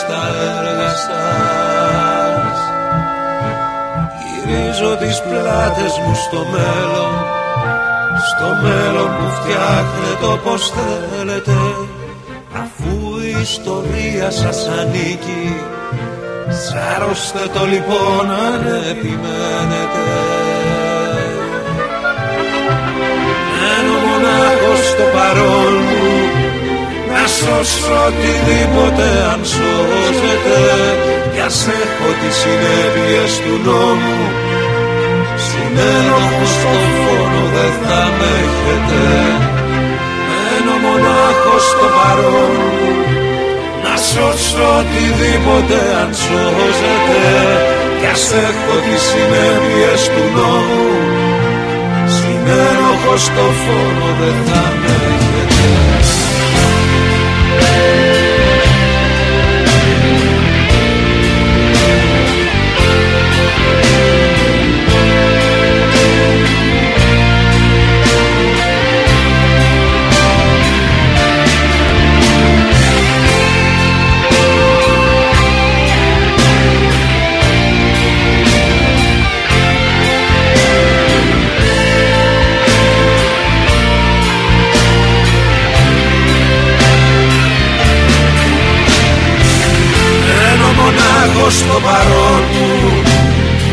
στα έργα σας. Γυρίζω τις πλάτες μου στο μέλλον Στο μέλλον που φτιάχνετε όπως θέλετε. Αφού η ιστορία σας ανήκει Σάρωστε το λοιπόν αν επιμένετε. Μένω μονάχος στο παρόν μου Να σώσω οτιδήποτε αν σώζεται Κι ας έχω τις συνέπειες του νόμου. Συνένοχος στο φόνο δεν θα με έχετε. Μένω μονάχος στο παρόν. Μου να σώσω οτιδήποτε αν σώζεται Κι ας έχω τις συνέπειες του νόμου. Συνένοχος στο φόνο δεν θα με στο παρόν μου.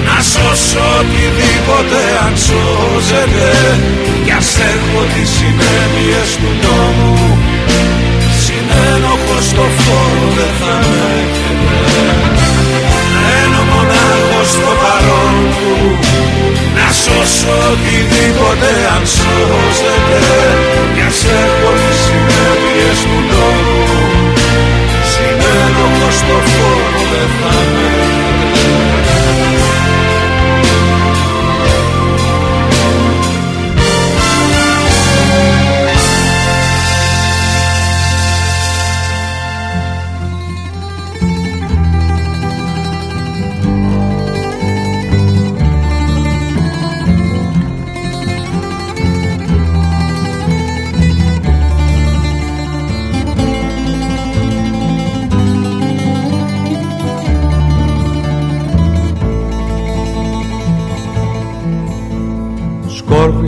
Να σώσω οτιδήποτε αν σώζεται Κι ας έχω τις συνέπειες του νόμου. Συνένοχος στο φόρο δεν θα με έχετε Μένω μονάχος στο παρόν μου. Να σώσω οτιδήποτε αν σώζεται Κι ας έχω τις συνέπειες του νόμου. Συνένοχος στο φόρο δεν θα με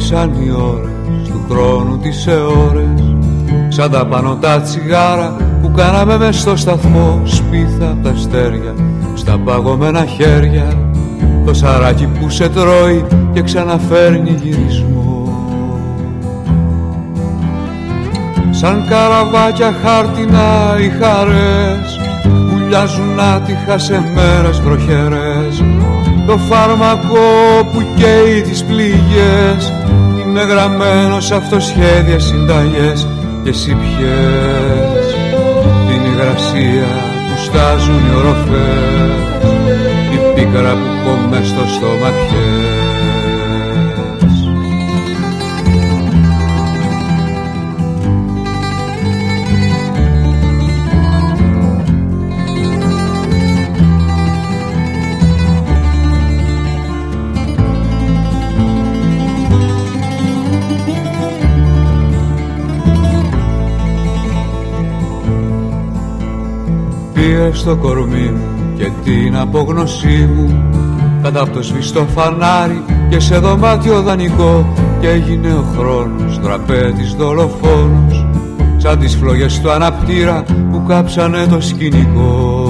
Σκόρπισαν οι ώρες του χρόνου τις αιώρες Σαν τα πάνω τα τσιγάρα που κάναμε μες στο σταθμό Σπίθα απ' τα αστέρια στα παγωμένα χέρια. Το σαράκι που σε τρώει και ξαναφέρνει γυρισμό. Σαν καραβάκια χάρτινα οι χαρές Πουλιάζουν άτυχα σε μέρες βροχερές. Το φάρμακο που καίει τις πληγές είναι γραμμένο σε αυτοσχέδια συνταγές. Και εσύ πιες την υγρασία που στάζουν οι οροφές. Η πίκρα που κόμε στο στόμα Πήρε στο κορμί μου και την απόγνωσή μου. Κατά από το σβηστό φανάρι και σε δωμάτιο δανεικό Και έγινε ο χρόνος τραπέτης δολοφόνος. Σαν τις φλόγες του αναπτήρα που κάψανε το σκηνικό.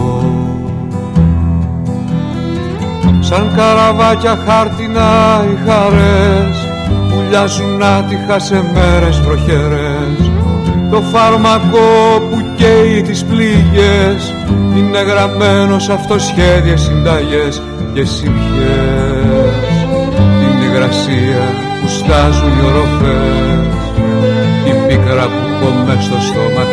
Σαν καραβάκια χάρτινα οι χαρές Πουλιάζουν άτυχα σε μέρες βροχερές Το φάρμακο που καίει τις πληγές είναι γραμμένο σε αυτοσχέδια συνταγές και εσύ την υγρασία που στάζουν οι οροφές την πίκρα που κομμέ στο στόμα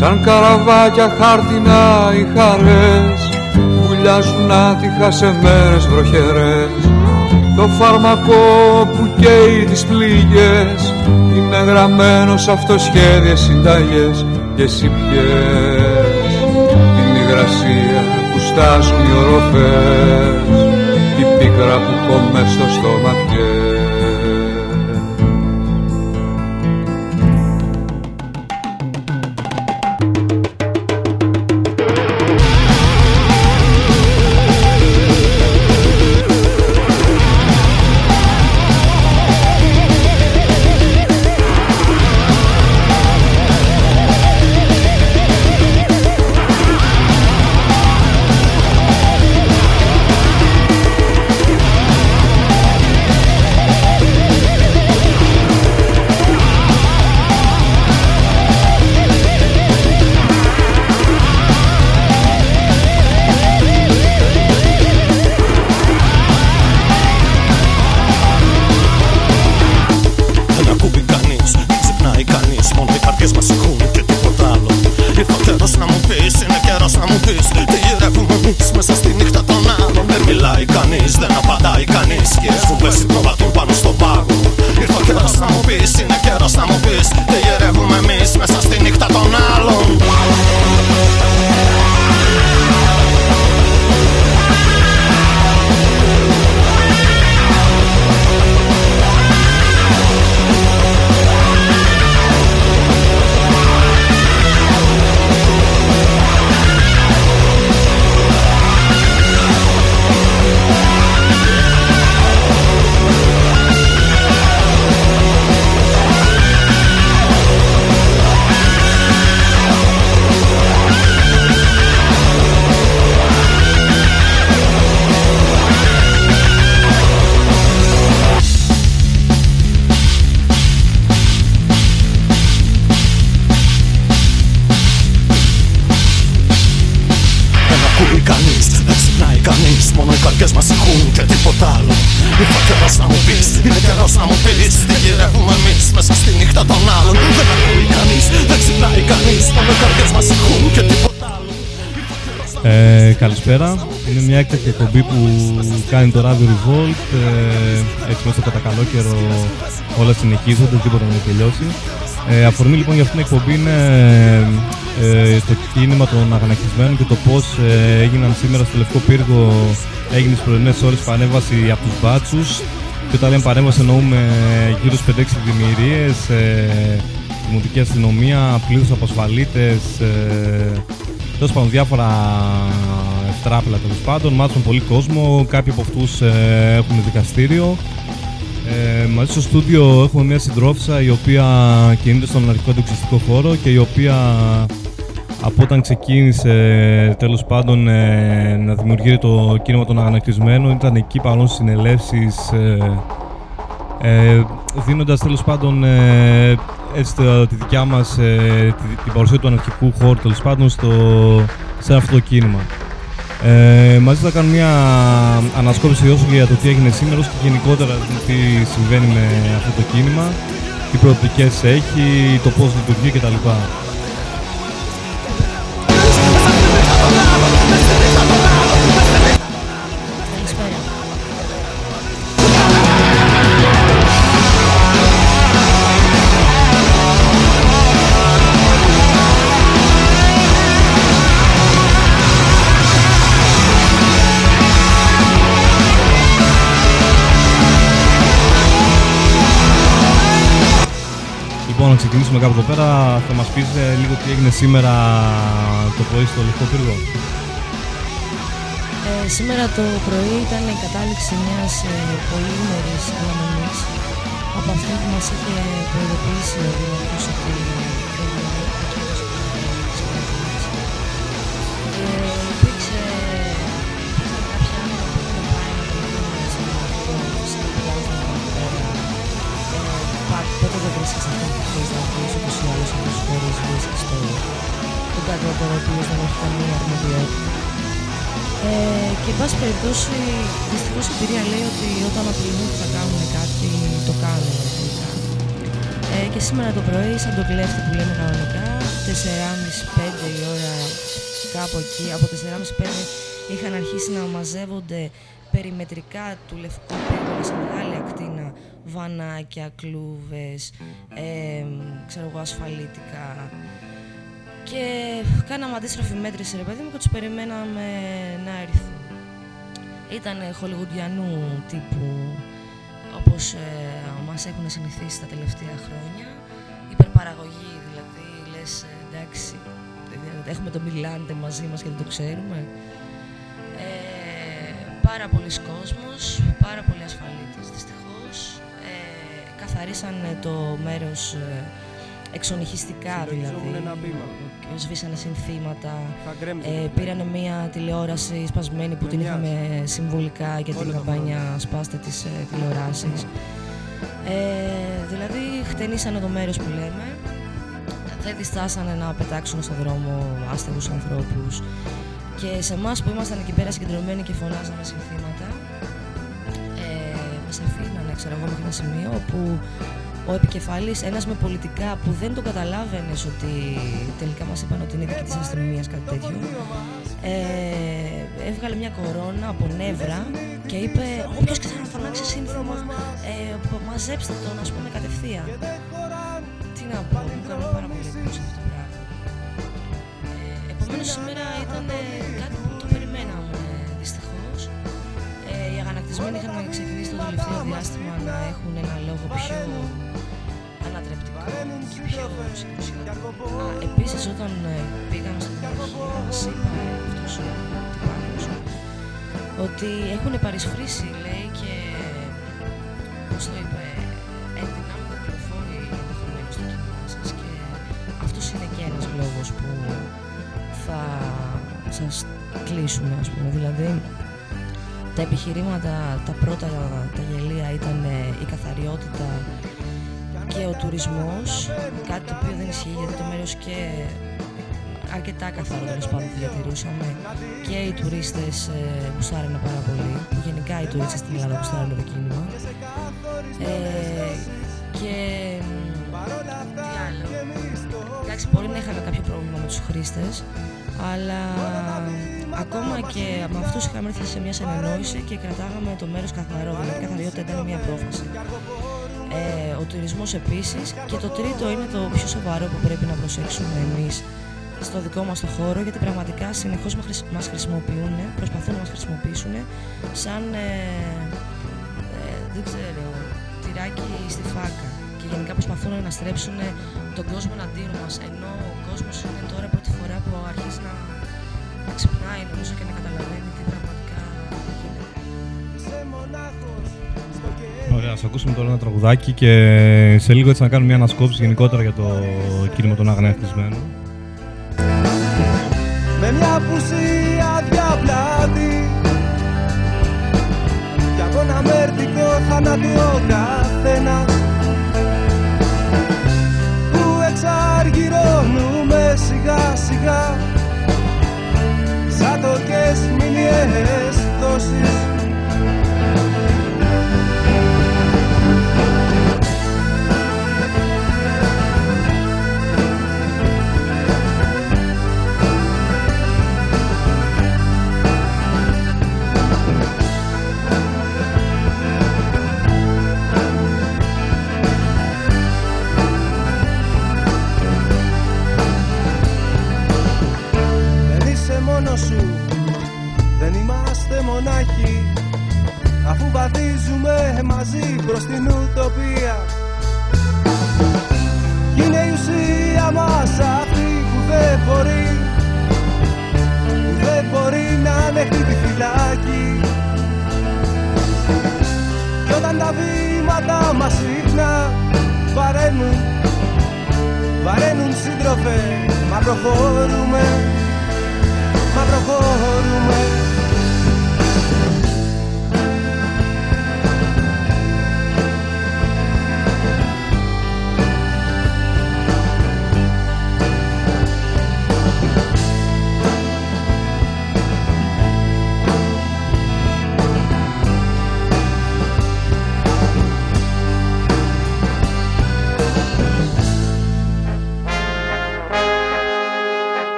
Σαν καραβάκια χάρτινα οι χαρές Βουλιάζουν άτυχα σε μέρες βροχερές το φάρμακο που καίει τις πληγές είναι γραμμένο σε αυτοσχέδιες συνταγές και εσύ πιες την υγρασία που στάζουν οι οροφές την πίκρα που κόμε στο στόμα καλησπέρα. Συνεχίζονται, τίποτα να τελειώσει. Ε, αφορμή λοιπόν για αυτήν την εκπομπή είναι ε, το κίνημα των αγανακτισμένων και το πώς ε, έγιναν σήμερα στο Λευκό Πύργο έγινε στις πρωινές ώρες παρέμβαση από τους μπάτσους. Και όταν λέμε παρέμβαση εννοούμε γύρω στις 5-6 δημιουργίε, ε, δημοτική αστυνομία, πλήθος από ασφαλίτες, ε, τέλος πάντων διάφορα τράπελα τέλος πάντων. Μάθαμε πολύ κόσμο. Κάποιοι από αυτούς ε, έχουν δικαστήριο. Ε, μαζί στο στούντιο έχουμε μια συντρόφισσα η οποία κινείται στον αναρχικό αντιοξυστικό χώρο και η οποία από όταν ξεκίνησε τέλος πάντων ε, να δημιουργεί το κίνημα των αγανακτισμένων ήταν εκεί παρόν στις συνελεύσεις ε, ε, δίνοντας τέλος πάντων ε, έτσι, τη δικιά μας ε, την παρουσία του αναρχικού χώρου τέλος πάντων στο, σε αυτό το κίνημα. Ε, μαζί θα κάνουμε μια ανασκόπηση όσο για το τι έγινε σήμερα και γενικότερα τι συμβαίνει με αυτό το κίνημα, τι προοπτικές έχει, το πώς λειτουργεί κτλ. Ξεκινήσουμε κάπου εδώ πέρα. Θα μας πεις ε, λίγο τι έγινε σήμερα το πρωί στο Λευκό Πύργο. Ε, σήμερα το πρωί ήταν η κατάληξη μιας ε, πολύμερης αναμονής από αυτή που μας είχε προειδοποιήσει ο Δήμαρχος ότι κατώτερο ο οποίος δεν έχει καμία αρμοδιότητα. Ε, και εν πάση περιπτώσει, δυστυχώς η εμπειρία λέει ότι όταν απειλούν ότι θα κάνουν κάτι, το κάνουν τελικά. Ε, και σήμερα το πρωί, σαν το κλέφτη που λέμε κανονικά, 4.30-5 η ώρα κάπου εκεί, από 4.30-5 είχαν αρχίσει να μαζεύονται περιμετρικά του Λευκού Πύργου σε μεγάλη ακτίνα βανάκια, κλούβες, ε, ξέρω εγώ, ασφαλίτικα. Και κάναμε αντίστροφη μέτρηση, ρε παιδί μου, και τους περιμέναμε να έρθουν. Ήταν χολιγουντιανού τύπου, όπως ε, μας έχουν συνηθίσει τα τελευταία χρόνια. Υπερπαραγωγή, δηλαδή, λες, ε, εντάξει, έχουμε τον Μιλάντε μαζί μας και δεν το ξέρουμε. Ε, πάρα πολλοί κόσμος, πάρα πολλοί ασφαλίτες, δυστυχώς. Ε, καθαρίσαν το μέρος ε, εξονυχιστικά δηλαδή. Σβήσανε συνθήματα, ε, πήρανε μία τηλεόραση σπασμένη που την είχαμε συμβολικά για την καμπάνια «Σπάστε τις ε, τηλεοράσεις». Ε, δηλαδή χτενίσανε το μέρος που λέμε. Δεν διστάσανε να πετάξουν στον δρόμο άστεγους ανθρώπους. Και σε εμάς που ήμασταν εκεί πέρα συγκεντρωμένοι και φωνάζαμε συνθήματα ε, μας αφήνανε ξέρω εγώ μέχρι ένα σημείο όπου ο επικεφαλής, ένας με πολιτικά που δεν το καταλάβαινες ότι τελικά μας είπαν ότι είναι δική της αστυνομίας κάτι τέτοιο ε, έβγαλε μια κορώνα από νεύρα και είπε όποιος και θέλει να φωνάξει σύνθημα ε, μαζέψτε τον ας πούμε κατευθείαν τι να πω, μου κάνει πάρα πολύ εντύπωση αυτό το πράγμα. Ε, Επομένως σήμερα ήταν κάτι που το περιμέναμε δυστυχώς. Ε, οι αγανακτισμένοι είχαν ξεκινήσει το τελευταίο διάστημα να έχουν ένα λόγο πιο ανατρεπτικό και πιο συγκρουσιακό. Επίσης, όταν ε, πήγαμε στο δημαρχείο, μας είπε αυτός ο τυπάκο ότι έχουν παρισφρήσει, λέει, και πώς το είπε, λόγος που θα σας κλείσουμε ας πούμε δηλαδή τα επιχειρήματα τα πρώτα τα γελία ήταν η καθαριότητα και ο τουρισμός κάτι το οποίο δεν ισχύει γιατί το μέρος και αρκετά καθαρό τέλο πάντων διατηρούσαμε και οι τουρίστες ε, γουστάρανε πάρα πολύ γενικά οι τουρίστες στην Ελλάδα γουστάρανε το κίνημα ε, και τι άλλο εντάξει μπορεί να είχαμε κάποιο πρόβλημα με τους χρήστες αλλά ακόμα και με αυτούς είχαμε έρθει σε μια συνεννόηση και κρατάγαμε το μέρος καθαρό, δηλαδή η καθαριότητα ήταν μια πρόφαση. Ε, ο τουρισμός επίσης. Και το τρίτο είναι το πιο σοβαρό που πρέπει να προσέξουμε εμείς στο δικό μας το χώρο γιατί πραγματικά συνεχώς μας χρησιμοποιούν, προσπαθούν να μας χρησιμοποιήσουν σαν ε, ε, δεν ξέρω, τυράκι στη φάκα. Και γενικά προσπαθούν να στρέψουν τον κόσμο εναντίον μας ενώ ο κόσμος είναι τώρα πρώτη φορά που αρχίζει να, να ξυπνάει νομίζω και να καταλαβαίνει τι πραγματικά γίνεται. Ωραία, ας ακούσουμε τώρα ένα τραγουδάκι και σε λίγο έτσι να κάνουμε μια ανασκόπηση γενικότερα για το κίνημα των αγνέθισμένων. Με μια πουσία διαπλάτη Κι από ένα μερτικό θάνατο καθένας εξαργυρώνουμε σιγά σιγά σαν τορκές μηνιαίες δόσεις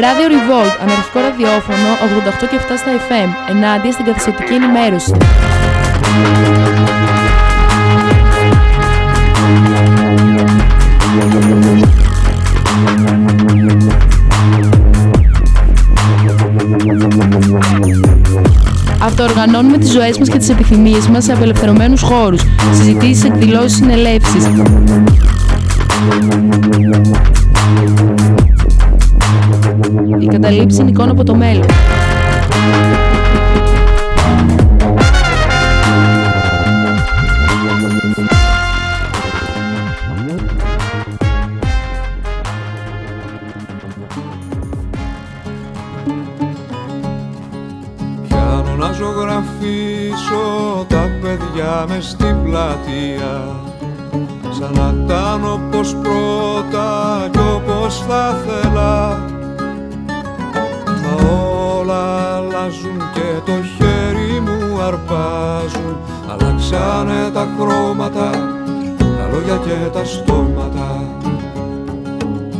Ράδιο Revolt, αναρχικό ραδιόφωνο 88 και 7 στα FM, ενάντια στην καθησιωτική ενημέρωση. Αυτοοργανώνουμε τις ζωές μας και τις επιθυμίες μας σε απελευθερωμένους χώρους, συζητήσεις, εκδηλώσεις, συνελεύσεις. Η καταλήψη είναι εικόνα από το μέλλον. Πιάνω να ζωγραφίσω τα παιδιά μες στην πλατεία Σαν να ήταν όπως πρώτα κι όπως θα θέλα χρώματα, τα λόγια και τα στόματα.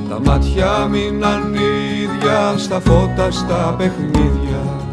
Τα μάτια μείναν ίδια στα φώτα, στα παιχνίδια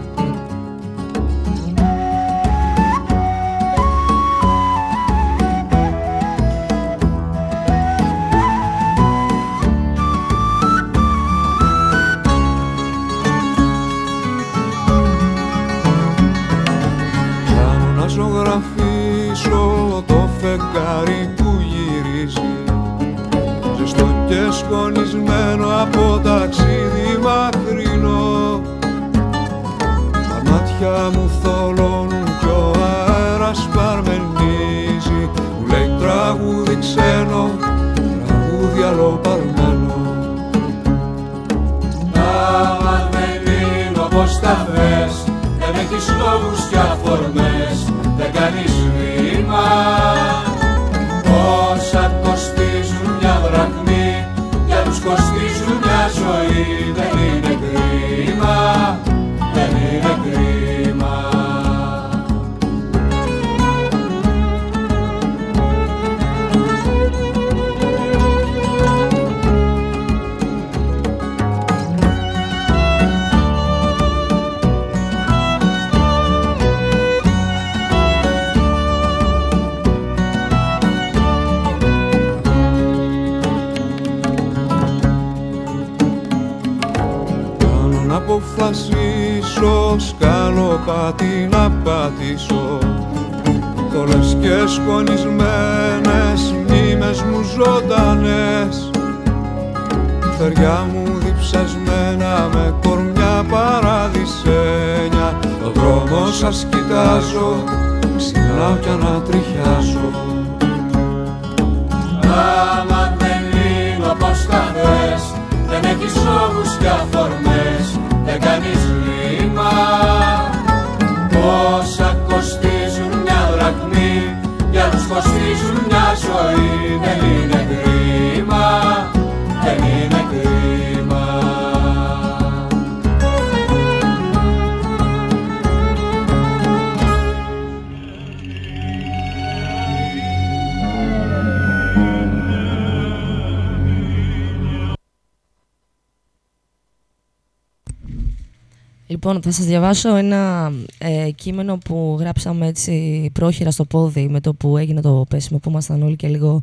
θα σας διαβάσω ένα ε, κείμενο που γράψαμε έτσι πρόχειρα στο πόδι με το που έγινε το πέσιμο που ήμασταν όλοι και λίγο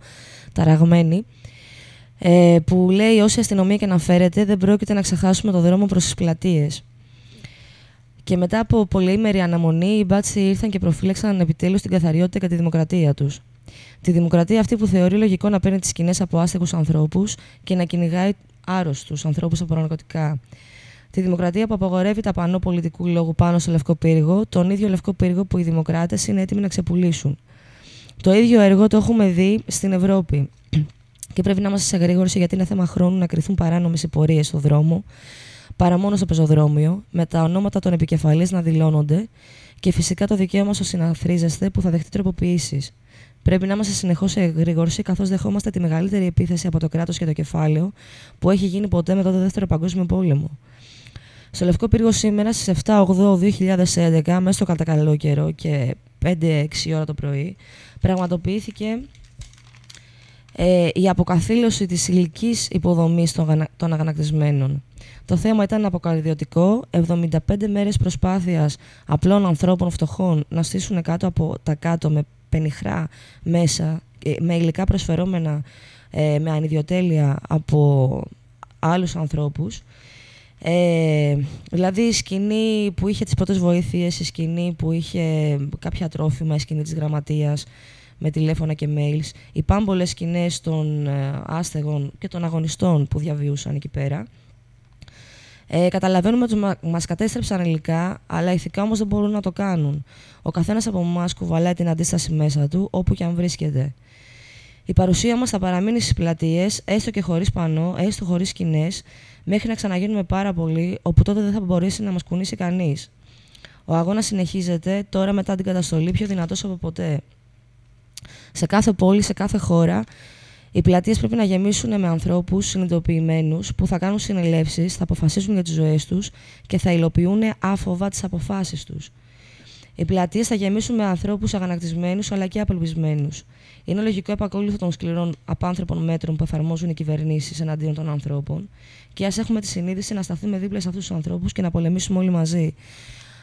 ταραγμένοι. Ε, που λέει όση αστυνομία και να φέρετε δεν πρόκειται να ξεχάσουμε το δρόμο προς τις πλατείες. Και μετά από πολυήμερη αναμονή, οι μπάτσοι ήρθαν και προφύλαξαν επιτέλους την καθαριότητα και τη δημοκρατία τους. Τη δημοκρατία αυτή που θεωρεί λογικό να παίρνει τις σκηνές από άστεγους ανθρώπους και να κυνηγάει άρρωστους ανθρώπους από ναρκωτικά. Τη δημοκρατία που απαγορεύει τα πανό πολιτικού λόγου πάνω στο λευκό πύργο, τον ίδιο λευκό πύργο που οι δημοκράτες είναι έτοιμοι να ξεπουλήσουν. Το ίδιο έργο το έχουμε δει στην Ευρώπη. Και πρέπει να είμαστε σε γρήγορση γιατί είναι θέμα χρόνου να κρυθούν παράνομες πορείε στο δρόμο, παρά μόνο στο πεζοδρόμιο, με τα ονόματα των επικεφαλής να δηλώνονται και φυσικά το δικαίωμα στο συναθρίζεστε που θα δεχτεί τροποποιήσεις. Πρέπει να είμαστε συνεχώς σε γρήγορση, καθώς δεχόμαστε τη μεγαλύτερη επίθεση από το κράτος και το κεφάλαιο που έχει γίνει ποτέ μετά το Δεύτερο Παγκόσμιο Πόλεμο. Στο Λευκό Πύργο σήμερα στις 7-8-2011, μέσα στο κατά καλό καιρό και 5-6 ώρα το πρωί, πραγματοποιήθηκε ε, η αποκαθήλωση της υλική υποδομής των, των αγανακτισμένων. Το θέμα ήταν αποκαρδιωτικό, 75 μέρες προσπάθειας απλών ανθρώπων φτωχών να στήσουν κάτω από τα κάτω με πενιχρά μέσα, ε, με υλικά προσφερόμενα ε, με ανιδιοτέλεια από άλλους ανθρώπους. Ε, δηλαδή η σκηνή που είχε τις πρώτες βοήθειες, η σκηνή που είχε κάποια τρόφιμα, η σκηνή της γραμματείας με τηλέφωνα και mails, οι πάμπολες σκηνές των ε, άστεγων και των αγωνιστών που διαβίουσαν εκεί πέρα. Ε, καταλαβαίνουμε ότι μα κατέστρεψαν υλικά, αλλά ηθικά όμως δεν μπορούν να το κάνουν. Ο καθένας από εμάς κουβαλάει την αντίσταση μέσα του, όπου και αν βρίσκεται. Η παρουσία μας θα παραμείνει στις πλατείες, έστω και χωρίς πανό, έστω χωρίς σκηνές, μέχρι να ξαναγίνουμε πάρα πολύ, όπου τότε δεν θα μπορέσει να μας κουνήσει κανείς. Ο αγώνας συνεχίζεται, τώρα μετά την καταστολή, πιο δυνατός από ποτέ. Σε κάθε πόλη, σε κάθε χώρα, οι πλατείες πρέπει να γεμίσουν με ανθρώπους συνειδητοποιημένους που θα κάνουν συνελεύσεις, θα αποφασίσουν για τις ζωές τους και θα υλοποιούν άφοβα τις αποφάσεις τους. Οι πλατείες θα γεμίσουν με ανθρώπους αγανακτισμένους αλλά και απελπισμένους. Είναι λογικό επακόλουθο των σκληρών απάνθρωπων μέτρων που εφαρμόζουν οι κυβερνήσεις εναντίον των ανθρώπων και ας έχουμε τη συνείδηση να σταθούμε δίπλα σε αυτούς τους ανθρώπους και να πολεμήσουμε όλοι μαζί.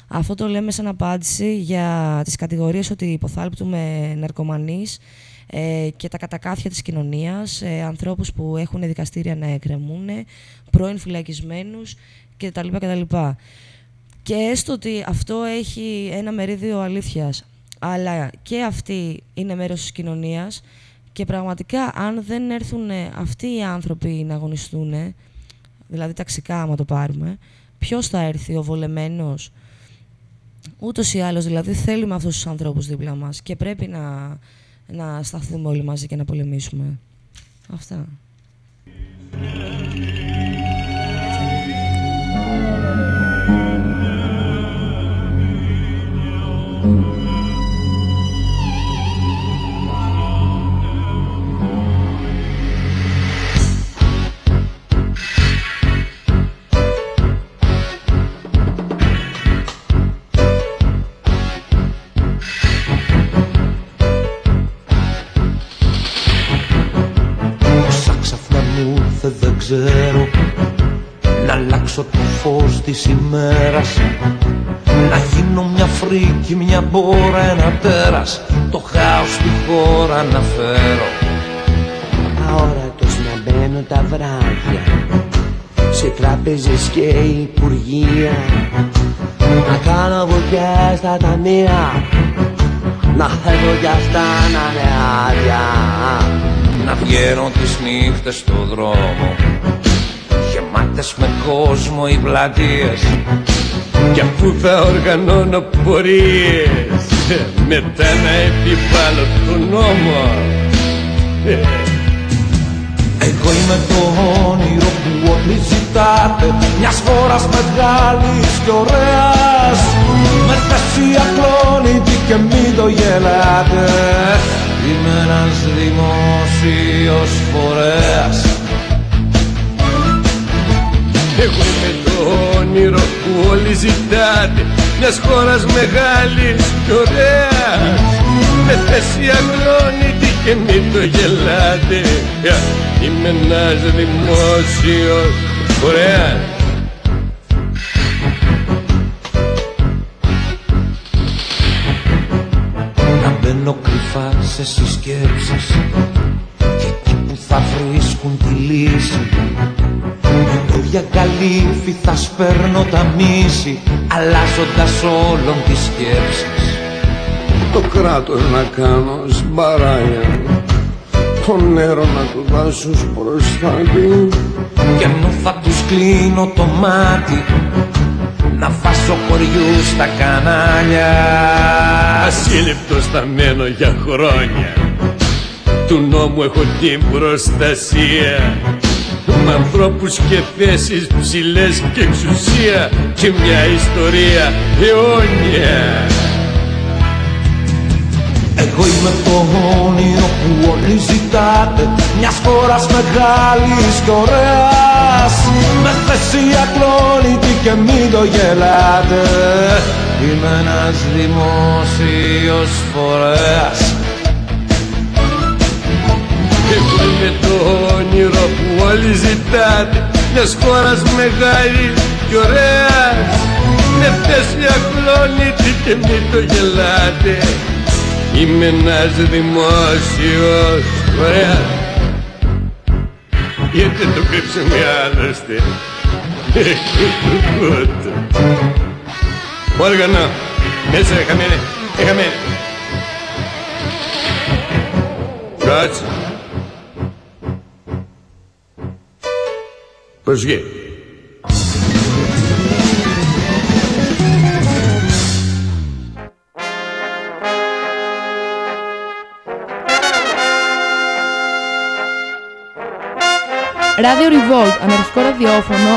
Αυτό το λέμε σαν απάντηση για τις κατηγορίες ότι υποθάλπτουμε ναρκωμανείς ε, και τα κατακάθια της κοινωνίας, ε, ανθρώπους που έχουν δικαστήρια να εκκρεμούν, πρώην φυλακισμένους κτλ. κτλ. Και έστω ότι αυτό έχει ένα μερίδιο αλήθειας, αλλά και αυτοί είναι μέρος της κοινωνίας και πραγματικά αν δεν έρθουν αυτοί οι άνθρωποι να αγωνιστούν, δηλαδή ταξικά άμα το πάρουμε, ποιος θα έρθει, ο βολεμένος, ούτως ή άλλως δηλαδή θέλουμε αυτούς τους ανθρώπους δίπλα μας και πρέπει να, να σταθούμε όλοι μαζί και να πολεμήσουμε. Αυτά. Της ημέρας. Να γίνω μια φρίκη, μια μπόρα, ένα τέρας. Το χάος στη χώρα να φέρω. Αόρατος να μπαίνω τα βράδια. Σε τράπεζες και υπουργεία. Να κάνω βουτιά στα ταμεία. Να θέλω κι αυτά να είναι άδεια. Να βγαίνω τις νύχτες στο δρόμο Γεμάτες με κόσμο οι πλατείες. Κι αφού θα οργανώνω πορείες Μετά να επιβάλλω τον νόμο. Εγώ είμαι το όνειρο που όλοι ζητάτε Μιας χώρας μεγάλης και ωραίας. Με θέση ακλόνητη και μην το γελάτε. Είμαι ένας δημόσιος φορέας Εγώ είμαι το όνειρο που όλοι ζητάτε Μιας χώρας μεγάλης και ωραίας. Με θέση ακλόνητη και μην το γελάτε. Είμαι ένας δημόσιος φορέας. Μπαίνω κρυφά σε συσκέψεις Και εκεί που θα βρίσκουν τη λύση. Με το διακαλύφι θα σπέρνω τα μίση Αλλάζοντας όλων τις σκέψεις. Το κράτος να κάνω σμπαράγια το νερό να του δάσω μπροστά Και ενώ θα τους κλείνω το μάτι να φάσω χωριού στα κανάλια. Ασύλληπτος θα μένω για χρόνια Του νόμου έχω την προστασία. Με ανθρώπους και θέσεις ψηλές και εξουσία και μια ιστορία αιώνια. Εγώ είμαι το όνειρο που όλοι ζητάτε Μιας χώρας μεγάλης και ωραίας. Με θέση ακλόνητη και μην το γελάτε. Είμαι ένας δημόσιος φορέας Εγώ είναι το όνειρο που όλοι ζητάτε Μιας χώρας μεγάλη και ωραίας. Με πλαίσια κλόνητη και μη το γελάτε. Είμαι ένας δημόσιος. Ωραία. Γιατί το κρύψαμε άλλωστε Όργανο, μέσα χαμένε, χαμένε Κάτσε Προσγεί Ράδιο Revolt, ανορθωτικό ραδιόφωνο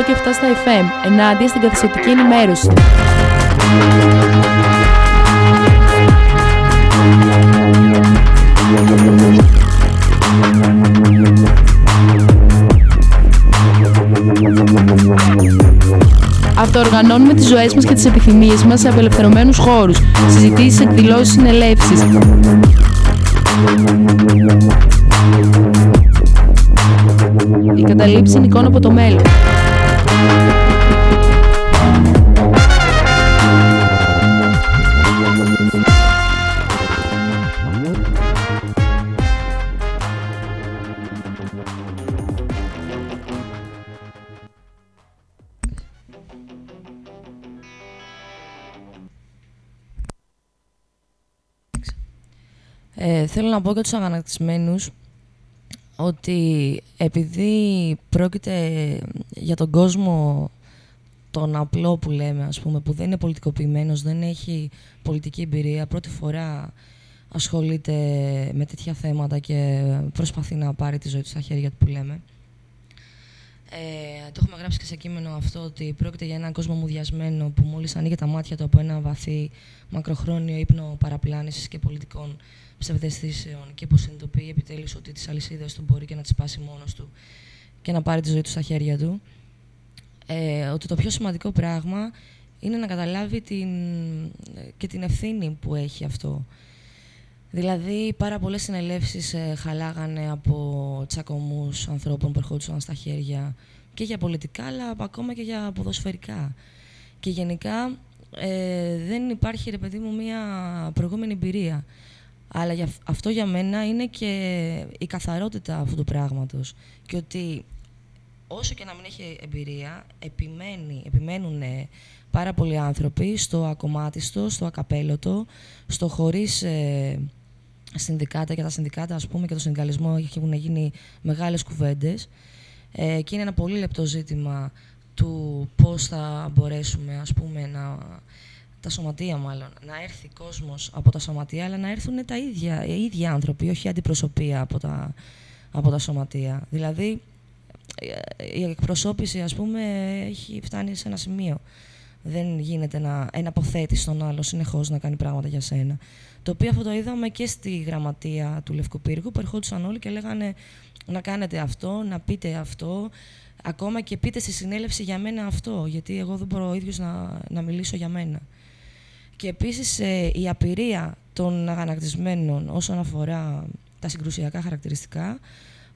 88 και 7 στα FM, ενάντια στην καθησιωτική ενημέρωση. Αυτοοργανώνουμε τις ζωές μας και τις επιθυμίες μας σε απελευθερωμένους χώρους, συζητήσεις, εκδηλώσεις, συνελεύσεις. Η καταλήψη είναι εικόνα από το μέλλον. Θέλω να πω για τους αγανακτισμένους ότι επειδή πρόκειται για τον κόσμο τον απλό που λέμε, ας πούμε, που δεν είναι πολιτικοποιημένος, δεν έχει πολιτική εμπειρία, πρώτη φορά ασχολείται με τέτοια θέματα και προσπαθεί να πάρει τη ζωή του στα χέρια του που λέμε. Ε, το έχουμε γράψει και σε κείμενο αυτό ότι πρόκειται για έναν κόσμο μουδιασμένο που μόλις ανοίγει τα μάτια του από ένα βαθύ μακροχρόνιο ύπνο παραπλάνησης και πολιτικών ψευδεστήσεων και που συνειδητοποιεί επιτέλους ότι τις αλυσίδες του μπορεί και να τις σπάσει μόνος του και να πάρει τη ζωή του στα χέρια του. Ε, ότι το πιο σημαντικό πράγμα είναι να καταλάβει την, και την ευθύνη που έχει αυτό. Δηλαδή, πάρα πολλές συνελεύσεις ε, χαλάγανε από τσακωμούς ανθρώπων που ερχόντουσαν στα χέρια και για πολιτικά, αλλά ακόμα και για ποδοσφαιρικά. Και γενικά ε, δεν υπάρχει, ρε παιδί μου, μία προηγούμενη εμπειρία. Αλλά για, αυτό για μένα είναι και η καθαρότητα αυτού του πράγματος. Και ότι όσο και να μην έχει εμπειρία, επιμένει, επιμένουν πάρα πολλοί άνθρωποι στο ακομάτιστο, στο ακαπέλωτο, στο χωρίς ε, συνδικάτα και τα συνδικάτα ας πούμε και το συνδικαλισμό έχουν γίνει μεγάλες κουβέντες ε, και είναι ένα πολύ λεπτό ζήτημα του πώς θα μπορέσουμε ας πούμε να τα σωματεία μάλλον, να έρθει κόσμος από τα σωματεία, αλλά να έρθουν τα ίδια, οι ίδιοι άνθρωποι, όχι αντιπροσωπεία από τα, από τα σωματεία. Δηλαδή, η εκπροσώπηση, ας πούμε, έχει φτάνει σε ένα σημείο. Δεν γίνεται να ένα αποθέτει στον άλλο συνεχώς να κάνει πράγματα για σένα. Το οποίο αυτό το είδαμε και στη γραμματεία του Λευκού Πύργου, που ερχόντουσαν όλοι και λέγανε να κάνετε αυτό, να πείτε αυτό, ακόμα και πείτε στη συνέλευση για μένα αυτό, γιατί εγώ δεν μπορώ ο ίδιος να, να μιλήσω για μένα. Και επίσης ε, η απειρία των αγανακτισμένων όσον αφορά τα συγκρουσιακά χαρακτηριστικά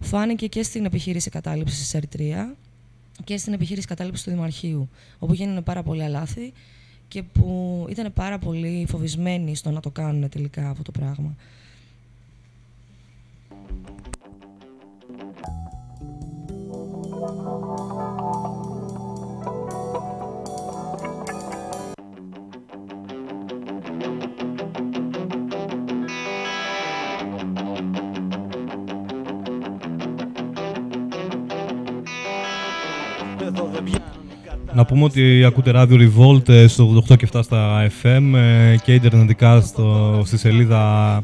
φάνηκε και στην επιχείρηση κατάληψης της Ερτρία και στην επιχείρηση κατάληψης του Δημαρχείου, όπου γίνανε πάρα πολλά λάθη και που ήταν πάρα πολύ φοβισμένοι στο να το κάνουν τελικά αυτό το πράγμα. Να πούμε ότι ακούτε ράδιο Revolt ε, στο 88 και 7 στα FM ε, και ιντερνετικά στο, στη σελίδα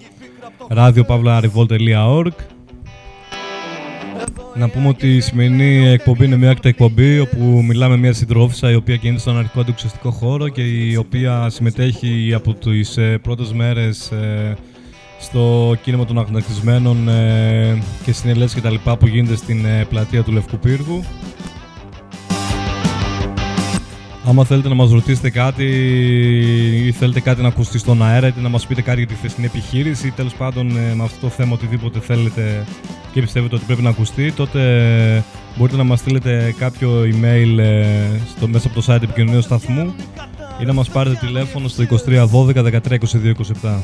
radiopavlarevolt.org Να πούμε ότι η σημερινή εκπομπή είναι μια έκτα εκπομπή όπου μιλάμε με μια συντρόφισσα η οποία κινείται στον αρχικό αντιξουστικό χώρο και η οποία συμμετέχει από τις ε, πρώτες μέρες στο κίνημα των αγνακτισμένων και συνελές και τα λοιπά που γίνεται στην πλατεία του Λευκού Πύργου. Άμα θέλετε να μας ρωτήσετε κάτι ή θέλετε κάτι να ακουστεί στον αέρα, είτε να μας πείτε κάτι για τη χθεσινή επιχείρηση ή τέλος πάντων ε, με αυτό το θέμα οτιδήποτε θέλετε και πιστεύετε ότι πρέπει να ακουστεί, τότε μπορείτε να μας στείλετε κάποιο email ε, στο, μέσα από το site επικοινωνίου σταθμού ή να μας πάρετε τηλέφωνο στο 2312 13 22 27.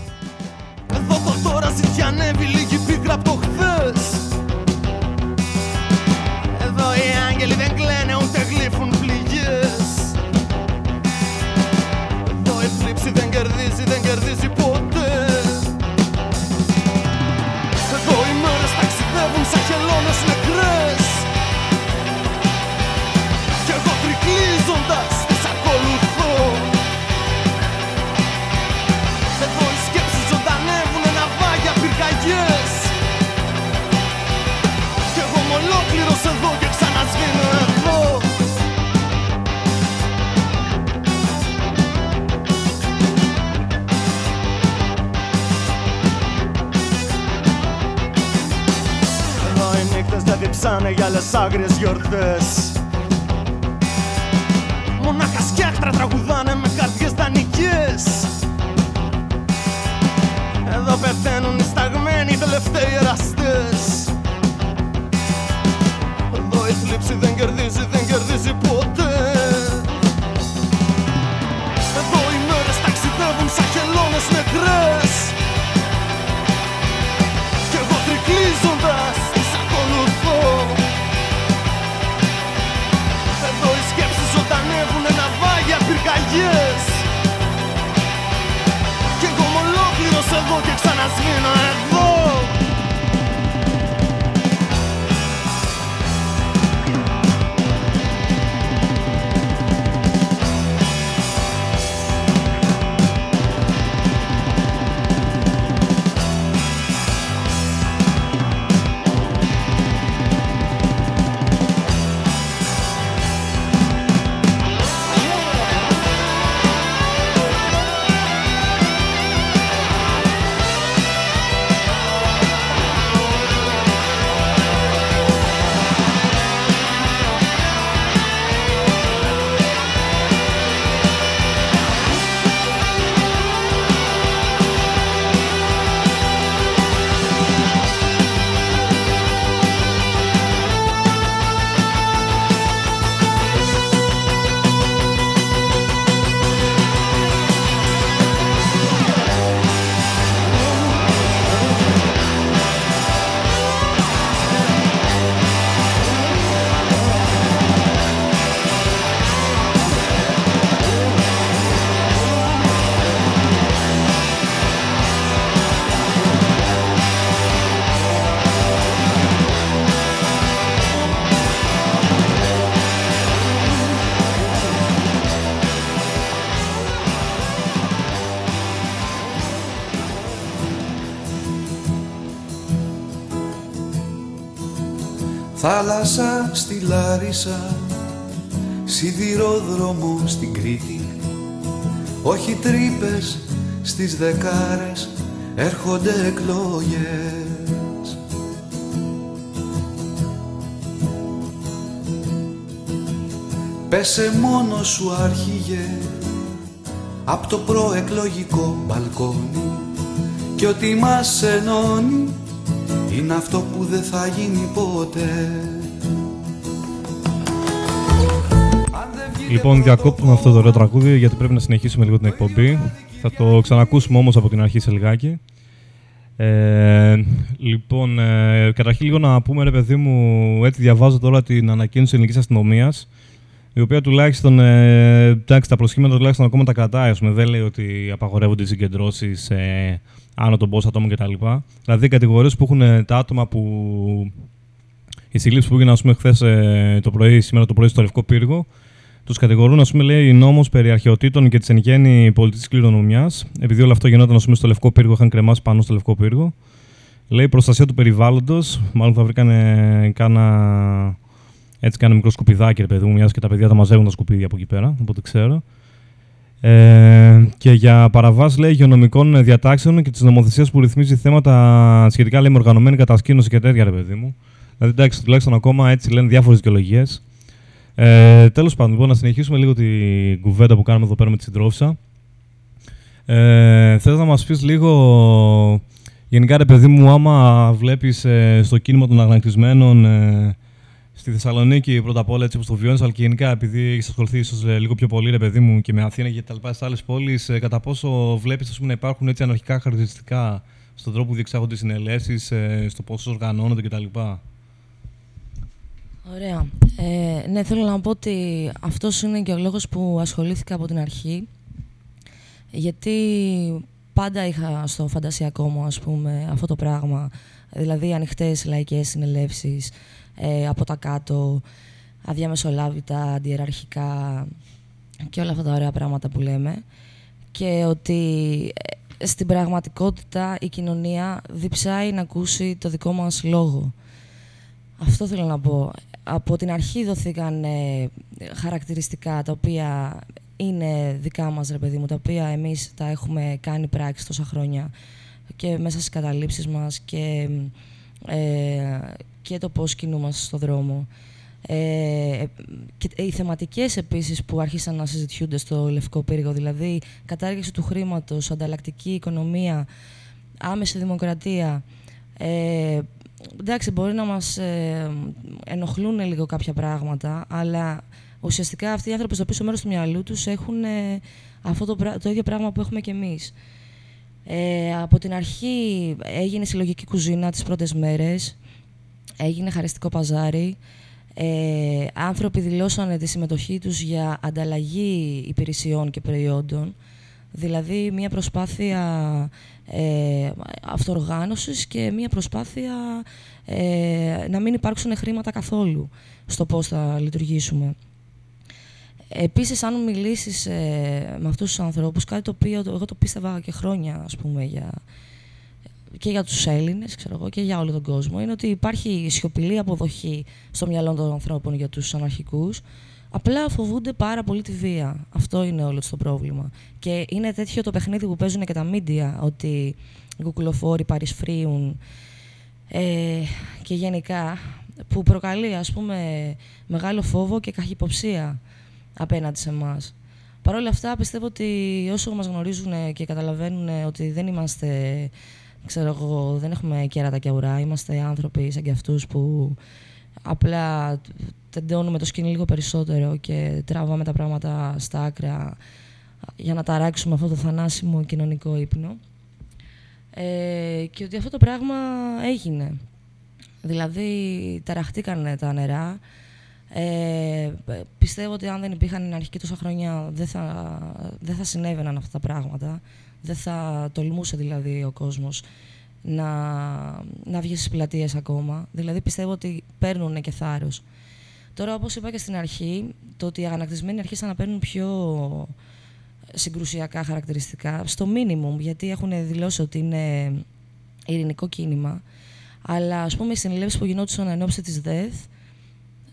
Στη Λάρισα Σιδηρόδρομο στην Κρήτη. Όχι τρύπες στις δεκάρες Έρχονται εκλογές. Πέσε μόνο σου άρχιγε Απ' το προεκλογικό μπαλκόνι. Και ότι μας ενώνει είναι αυτό που δεν θα γίνει ποτέ Λοιπόν, διακόπτουμε αυτό το ωραίο τραγούδι γιατί πρέπει να συνεχίσουμε λίγο την εκπομπή. Θα το ξανακούσουμε όμως από την αρχή σε λιγάκι. Ε, λοιπόν, ε, καταρχήν λίγο να πούμε, ρε παιδί μου, έτσι διαβάζω τώρα την ανακοίνωση της ελληνικής αστυνομίας, η οποία τουλάχιστον, ε, εντάξει, τα προσχήματα τουλάχιστον ακόμα τα κρατάει, ας πούμε, δεν λέει ότι απαγορεύονται οι συγκεντρώσεις ε, άνω των πόσων ατόμων κτλ. Δηλαδή, οι κατηγορίες που έχουν ε, τα άτομα που... Οι συλλήψεις που έγιναν, ας πούμε, χθες ε, το πρωί, σήμερα το πρωί στο Λευκό Πύργο, τους κατηγορούν, ας πούμε, λέει νόμος περί αρχαιοτήτων και της εν γέννη πολιτικής κληρονομιάς. Επειδή όλο αυτό γινόταν, ας πούμε, στο Λευκό Πύργο, είχαν κρεμάσει πάνω στο Λευκό Πύργο. Λέει προστασία του περιβάλλοντος. Μάλλον θα βρήκανε κάνα. Έτσι, κάνα μικρό σκουπιδάκι, ρε παιδί μου, μιας και τα παιδιά τα μαζεύουν τα σκουπίδια από εκεί πέρα, οπότε ξέρω. Ε, και για παραβάσεις λέει υγειονομικών διατάξεων και της νομοθεσίας που ρυθμίζει θέματα σχετικά λέει, με οργανωμένη κατασκήνωση και τέτοια, ρε παιδί μου. Δηλαδή, εντάξει, τουλάχιστον ακόμα έτσι λένε διάφορες δικαιολογίες. Ε, Τέλος πάντων, λοιπόν, να συνεχίσουμε λίγο την κουβέντα που κάνουμε εδώ πέρα με τη συντρόφισσα. Ε, θες να μας πεις λίγο, γενικά ρε παιδί μου, άμα βλέπεις ε, στο κίνημα των αγανακτισμένων ε, στη Θεσσαλονίκη πρώτα απ' όλα έτσι όπως το βιώνεις, αλλά και γενικά επειδή έχεις ασχοληθεί ίσως ε, λίγο πιο πολύ ρε παιδί μου και με Αθήνα και τα λοιπά στις άλλες πόλεις, ε, κατά πόσο βλέπεις ας πούμε, να υπάρχουν έτσι αναρχικά χαρακτηριστικά στον τρόπο που διεξάγονται οι συνελεύσεις, ε, στο πόσο οργανώνονται κτλ. Ωραία. Ε, ναι, θέλω να πω ότι αυτός είναι και ο λόγος που ασχολήθηκα από την αρχή. Γιατί πάντα είχα στο φαντασιακό μου, ας πούμε, αυτό το πράγμα. Δηλαδή, ανοιχτές λαϊκές συνελεύσεις ε, από τα κάτω, αδιαμεσολάβητα, αντιεραρχικά και όλα αυτά τα ωραία πράγματα που λέμε. Και ότι ε, στην πραγματικότητα η κοινωνία διψάει να ακούσει το δικό μας λόγο. Αυτό θέλω να πω. Από την αρχή δοθήκαν ε, χαρακτηριστικά τα οποία είναι δικά μας, ρε παιδί μου, τα οποία εμείς τα έχουμε κάνει πράξη τόσα χρόνια και μέσα στις καταλήψεις μας και, ε, και το πώς κινούμαστε στον δρόμο. Ε, και οι θεματικές επίσης που άρχισαν να συζητιούνται στο Λευκό Πύργο, δηλαδή κατάργηση του χρήματος, ανταλλακτική οικονομία, άμεση δημοκρατία, ε, εντάξει, μπορεί να μας ε, ενοχλούν λίγο κάποια πράγματα, αλλά ουσιαστικά αυτοί οι άνθρωποι στο πίσω μέρος του μυαλού τους έχουν ε, αυτό το, το ίδιο πράγμα που έχουμε κι εμείς. Ε, από την αρχή έγινε συλλογική κουζίνα τις πρώτες μέρες, έγινε χαριστικό παζάρι, ε, άνθρωποι δηλώσανε τη συμμετοχή τους για ανταλλαγή υπηρεσιών και προϊόντων, δηλαδή μια προσπάθεια ε, αυτοοργάνωσης και μια προσπάθεια ε, να μην υπάρξουν χρήματα καθόλου στο πώς θα λειτουργήσουμε. Επίσης, αν μιλήσεις ε, με αυτούς τους ανθρώπους, κάτι το οποίο εγώ το πίστευα και χρόνια, ας πούμε, για, και για τους Έλληνες, ξέρω εγώ, και για όλο τον κόσμο, είναι ότι υπάρχει σιωπηλή αποδοχή στο μυαλό των ανθρώπων για τους αναρχικούς, Απλά φοβούνται πάρα πολύ τη βία. Αυτό είναι όλο το πρόβλημα. Και είναι τέτοιο το παιχνίδι που παίζουν και τα μίντια, ότι οι κουκουλοφόροι παρισφρίουν ε, και γενικά, που προκαλεί ας πούμε μεγάλο φόβο και καχυποψία απέναντι σε εμάς. Παρ' όλα αυτά πιστεύω ότι όσο μας γνωρίζουν και καταλαβαίνουν ότι δεν είμαστε, ξέρω εγώ, δεν έχουμε κέρατα και ουρά, είμαστε άνθρωποι σαν και αυτούς που απλά τεντώνουμε το σκηνή λίγο περισσότερο και τραβάμε τα πράγματα στα άκρα για να ταράξουμε αυτό το θανάσιμο κοινωνικό ύπνο. Ε, και ότι αυτό το πράγμα έγινε. Δηλαδή, ταραχτήκαν τα νερά. Ε, πιστεύω ότι αν δεν υπήρχαν αρχική τόσα χρόνια δεν θα, δεν θα συνέβαιναν αυτά τα πράγματα. Δεν θα τολμούσε δηλαδή ο κόσμος να, να βγει στις πλατείες ακόμα. Δηλαδή πιστεύω ότι παίρνουν και θάρρος. Τώρα, όπως είπα και στην αρχή, το ότι οι αγανακτισμένοι αρχίσαν να παίρνουν πιο συγκρουσιακά χαρακτηριστικά, στο minimum, γιατί έχουν δηλώσει ότι είναι ειρηνικό κίνημα, αλλά ας πούμε οι συνελεύσεις που γινόντουσαν εν ώψη της ΔΕΘ,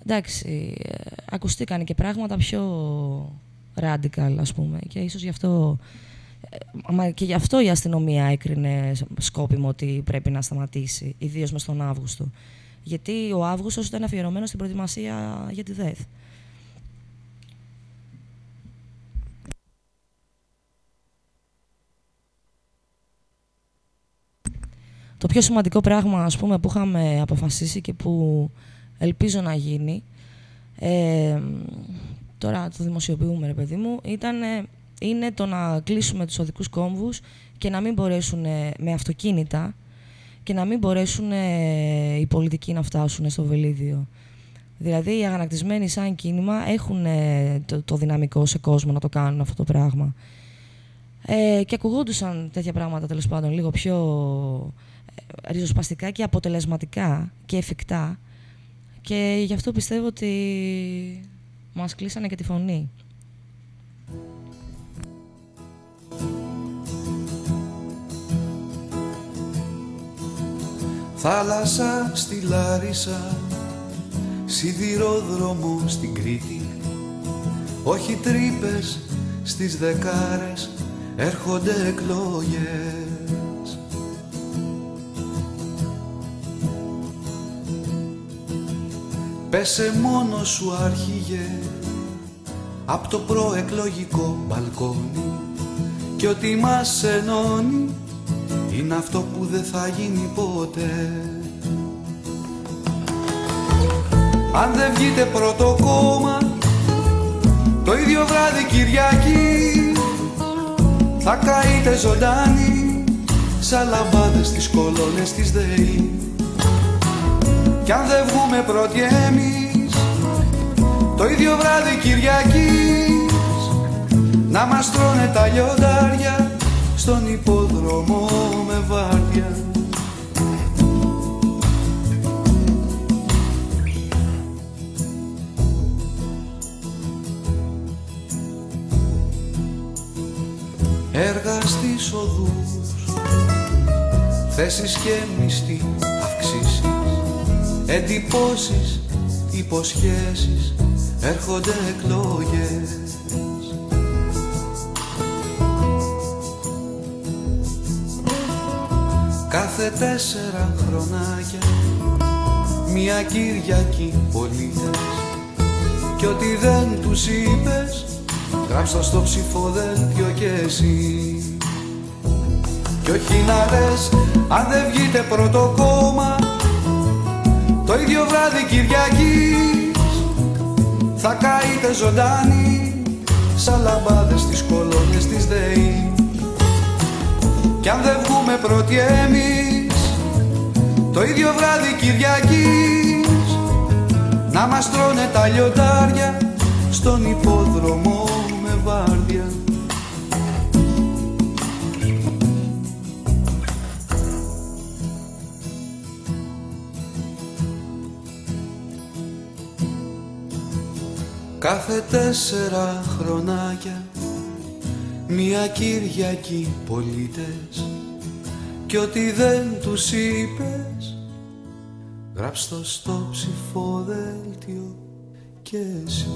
εντάξει, ε, ακουστήκαν και πράγματα πιο radical, ας πούμε, και ίσως γι' αυτό ε, και γι' αυτό η αστυνομία έκρινε σκόπιμο ότι πρέπει να σταματήσει, ιδίως μες στον Αύγουστο. Γιατί ο Αύγουστος ήταν αφιερωμένος στην προετοιμασία για τη ΔΕΘ. Το πιο σημαντικό πράγμα ας πούμε, που είχαμε αποφασίσει και που ελπίζω να γίνει, ε, τώρα το δημοσιοποιούμε ρε παιδί μου, ήταν, είναι το να κλείσουμε τους οδικούς κόμβους και να μην μπορέσουν με αυτοκίνητα και να μην μπορέσουν οι πολιτικοί να φτάσουν στο βελίδιο. Δηλαδή οι αγανακτισμένοι σαν κίνημα έχουν το, το δυναμικό σε κόσμο να το κάνουν αυτό το πράγμα. Ε, και ακουγόντουσαν τέτοια πράγματα τέλος πάντων λίγο πιο ε, ριζοσπαστικά και αποτελεσματικά και εφικτά και γι' αυτό πιστεύω ότι μας κλείσανε και τη φωνή. Θάλασσα στη Λάρισα, σιδηρόδρομο στην Κρήτη. Όχι τρύπες στις δεκάρες, έρχονται εκλογές. Πέσε μόνος σου άρχιγε από το προεκλογικό μπαλκόνι. Και ότι μας ενώνει είναι αυτό που δεν θα γίνει ποτέ. Αν δεν βγείτε πρώτο κόμμα το ίδιο βράδυ Κυριακή θα καείτε ζωντάνοι σαν λαμπάδες στις κολόνες της ΔΕΗ. Κι αν δεν βγούμε πρώτοι εμείς το ίδιο βράδυ Κυριακής να μας τρώνε τα λιοντάρια στον υπόδρομο με βάρδια. Έργα στις οδούς Θέσεις και μισθή αυξήσεις Εντυπώσεις, υποσχέσεις Έρχονται εκλογές Κάθε τέσσερα χρονάκια. Μια Κυριακή πολίτες Κι ό,τι δεν τους είπες Γράψτε στο ψηφοδέλτιο κι εσύ. Κι όχι να λες αν δεν βγείτε πρώτο κόμμα Το ίδιο βράδυ Κυριακής Θα καείτε ζωντάνοι Σαν λαμπάδες στις κολόνες της ΔΕΗ. Κι αν δεν βγούμε πρώτοι εμείς Το ίδιο βράδυ Κυριακής Να μας τρώνε τα λιοντάρια στον υπόδρομο βάρδια. Κάθε τέσσερα χρονάκια Μια Κυριακή πολίτες Κι ό,τι δεν τους είπες Γράψ' στο ψηφοδέλτιο και εσύ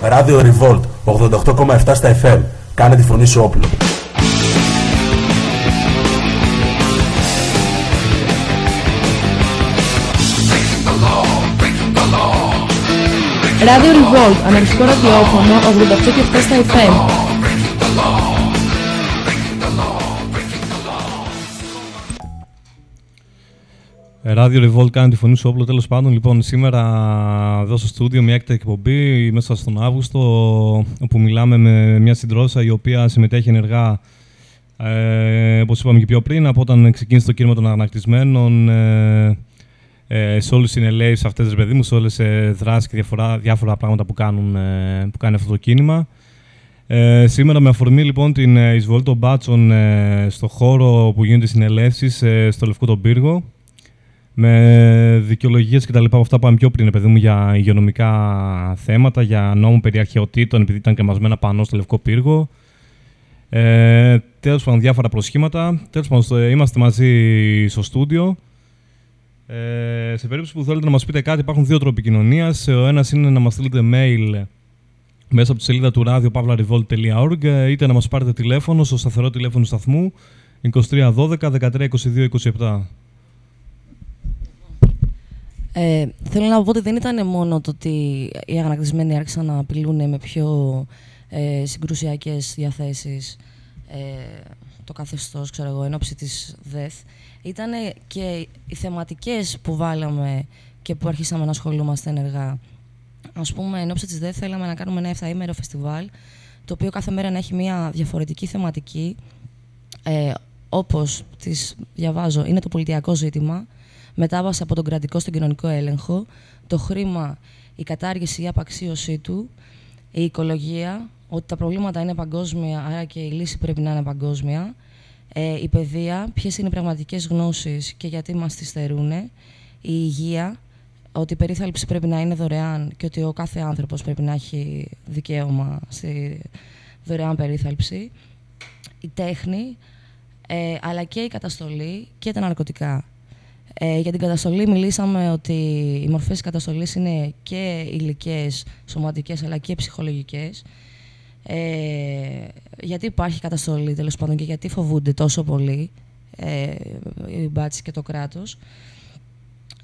Ράδιο Revolt 88,7 στα FM. Κάνε τη φωνή σου όπλο. Ράδιο Revolt, αναριστικό ραδιόφωνο 88 και 7 στα FM. Ράδιο Revolt κάνει τη φωνή σου όπλο. Τέλος πάντων, λοιπόν, σήμερα εδώ στο στούντιο μια έκτα εκπομπή μέσα στον Αύγουστο, όπου μιλάμε με μια συντρόσα η οποία συμμετέχει ενεργά, ε, όπως είπαμε και πιο πριν, από όταν ξεκίνησε το κίνημα των ανακτισμένων ε, ε, σε όλε τι συνελεύσεις αυτές, παιδί μου, σε όλες τι δράσεις και διάφορα, διάφορα πράγματα που, κάνουν, ε, που κάνει αυτό το κίνημα. Ε, σήμερα με αφορμή λοιπόν την εισβολή των μπάτσων ε, στο χώρο που γίνονται συνελεύσεις ε, στο Λευκό τον Πύργο με δικαιολογίες και τα λοιπά από αυτά που είπαμε πιο πριν, παιδί μου, για υγειονομικά θέματα, για νόμο περί αρχαιοτήτων, επειδή ήταν κρεμασμένα πάνω στο Λευκό Πύργο. Ε, Τέλος πάντων, διάφορα προσχήματα. Τέλος πάντων, είμαστε μαζί στο στούντιο. Ε, σε περίπτωση που θέλετε να μας πείτε κάτι, υπάρχουν δύο τρόποι επικοινωνία. Ο ένας είναι να μας στείλετε mail μέσα από τη σελίδα του radio.pavlarevolt.org είτε να μας πάρετε τηλέφωνο στο σταθερό τηλέφωνο σταθμού 2312 13 22 27. Ε, θέλω να πω ότι δεν ήταν μόνο το ότι οι ανακτισμένοι άρχισαν να απειλούν με πιο ε, συγκρουσιακές διαθέσεις ε, το καθεστώς, ξέρω εγώ, εν της ΔΕΘ. Ήταν και οι θεματικές που βάλαμε και που αρχίσαμε να ασχολούμαστε ενεργά. Ας πούμε, εν ώψη της ΔΕΘ θέλαμε να κάνουμε ένα 7 φεστιβάλ, το οποίο κάθε μέρα να έχει μια διαφορετική θεματική, ε, όπως τις διαβάζω, είναι το πολιτιακό ζήτημα, μετάβαση από τον κρατικό στον κοινωνικό έλεγχο, το χρήμα, η κατάργηση ή απαξίωσή του, η οικολογία, ότι τα προβλήματα είναι παγκόσμια, άρα και η λύση πρέπει να είναι παγκόσμια, ε, η παιδεία, ποιες είναι οι πραγματικές γνώσεις και γιατί μας τις στερούν, η υγεία, ότι η περίθαλψη πρέπει να είναι δωρεάν και ότι ο κάθε άνθρωπος πρέπει να έχει δικαίωμα στη δωρεάν περίθαλψη, η τέχνη, ε, αλλά και η καταστολή και τα ναρκωτικά. Ε, για την καταστολή μιλήσαμε ότι οι μορφές καταστολής είναι και υλικές, σωματικές, αλλά και ψυχολογικές. Ε, γιατί υπάρχει καταστολή τέλος πάντων και γιατί φοβούνται τόσο πολύ ε, οι μπάτσες και το κράτος.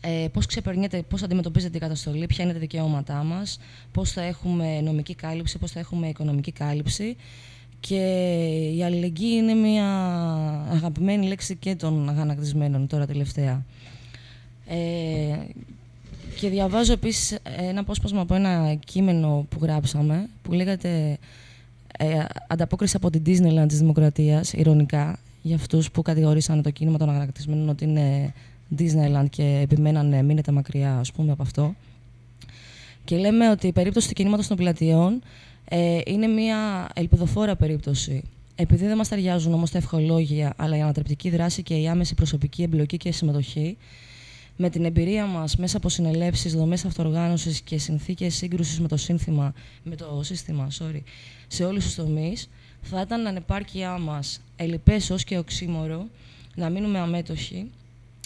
Ε, πώς ξεπερνιέται, πώς αντιμετωπίζεται η καταστολή, ποια είναι τα δικαιώματά μας, πώς θα έχουμε νομική κάλυψη, πώς θα έχουμε οικονομική κάλυψη και η αλληλεγγύη είναι μια αγαπημένη λέξη και των αγανακτισμένων τώρα τελευταία. Ε, και διαβάζω επίσης ένα απόσπασμα από ένα κείμενο που γράψαμε που λέγεται ε, «Ανταπόκριση από την Disneyland της Δημοκρατίας», ηρωνικά, για αυτούς που κατηγορήσαν το κίνημα των αγανακτισμένων ότι είναι Disneyland και επιμέναν μείνετε μακριά ας πούμε από αυτό. Και λέμε ότι η περίπτωση του κινήματος των πλατιών ε, είναι μια ελπιδοφόρα περίπτωση. Επειδή δεν μας ταιριάζουν όμως τα ευχολόγια, αλλά η ανατρεπτική δράση και η άμεση προσωπική εμπλοκή και συμμετοχή, με την εμπειρία μας μέσα από συνελεύσεις, δομές αυτοργάνωση και συνθήκες σύγκρουσης με το σύνθημα, με το σύστημα, sorry, σε όλους τους τομείς, θα ήταν ανεπάρκειά μας ελλειπέ ως και οξύμορο να μείνουμε αμέτωχοι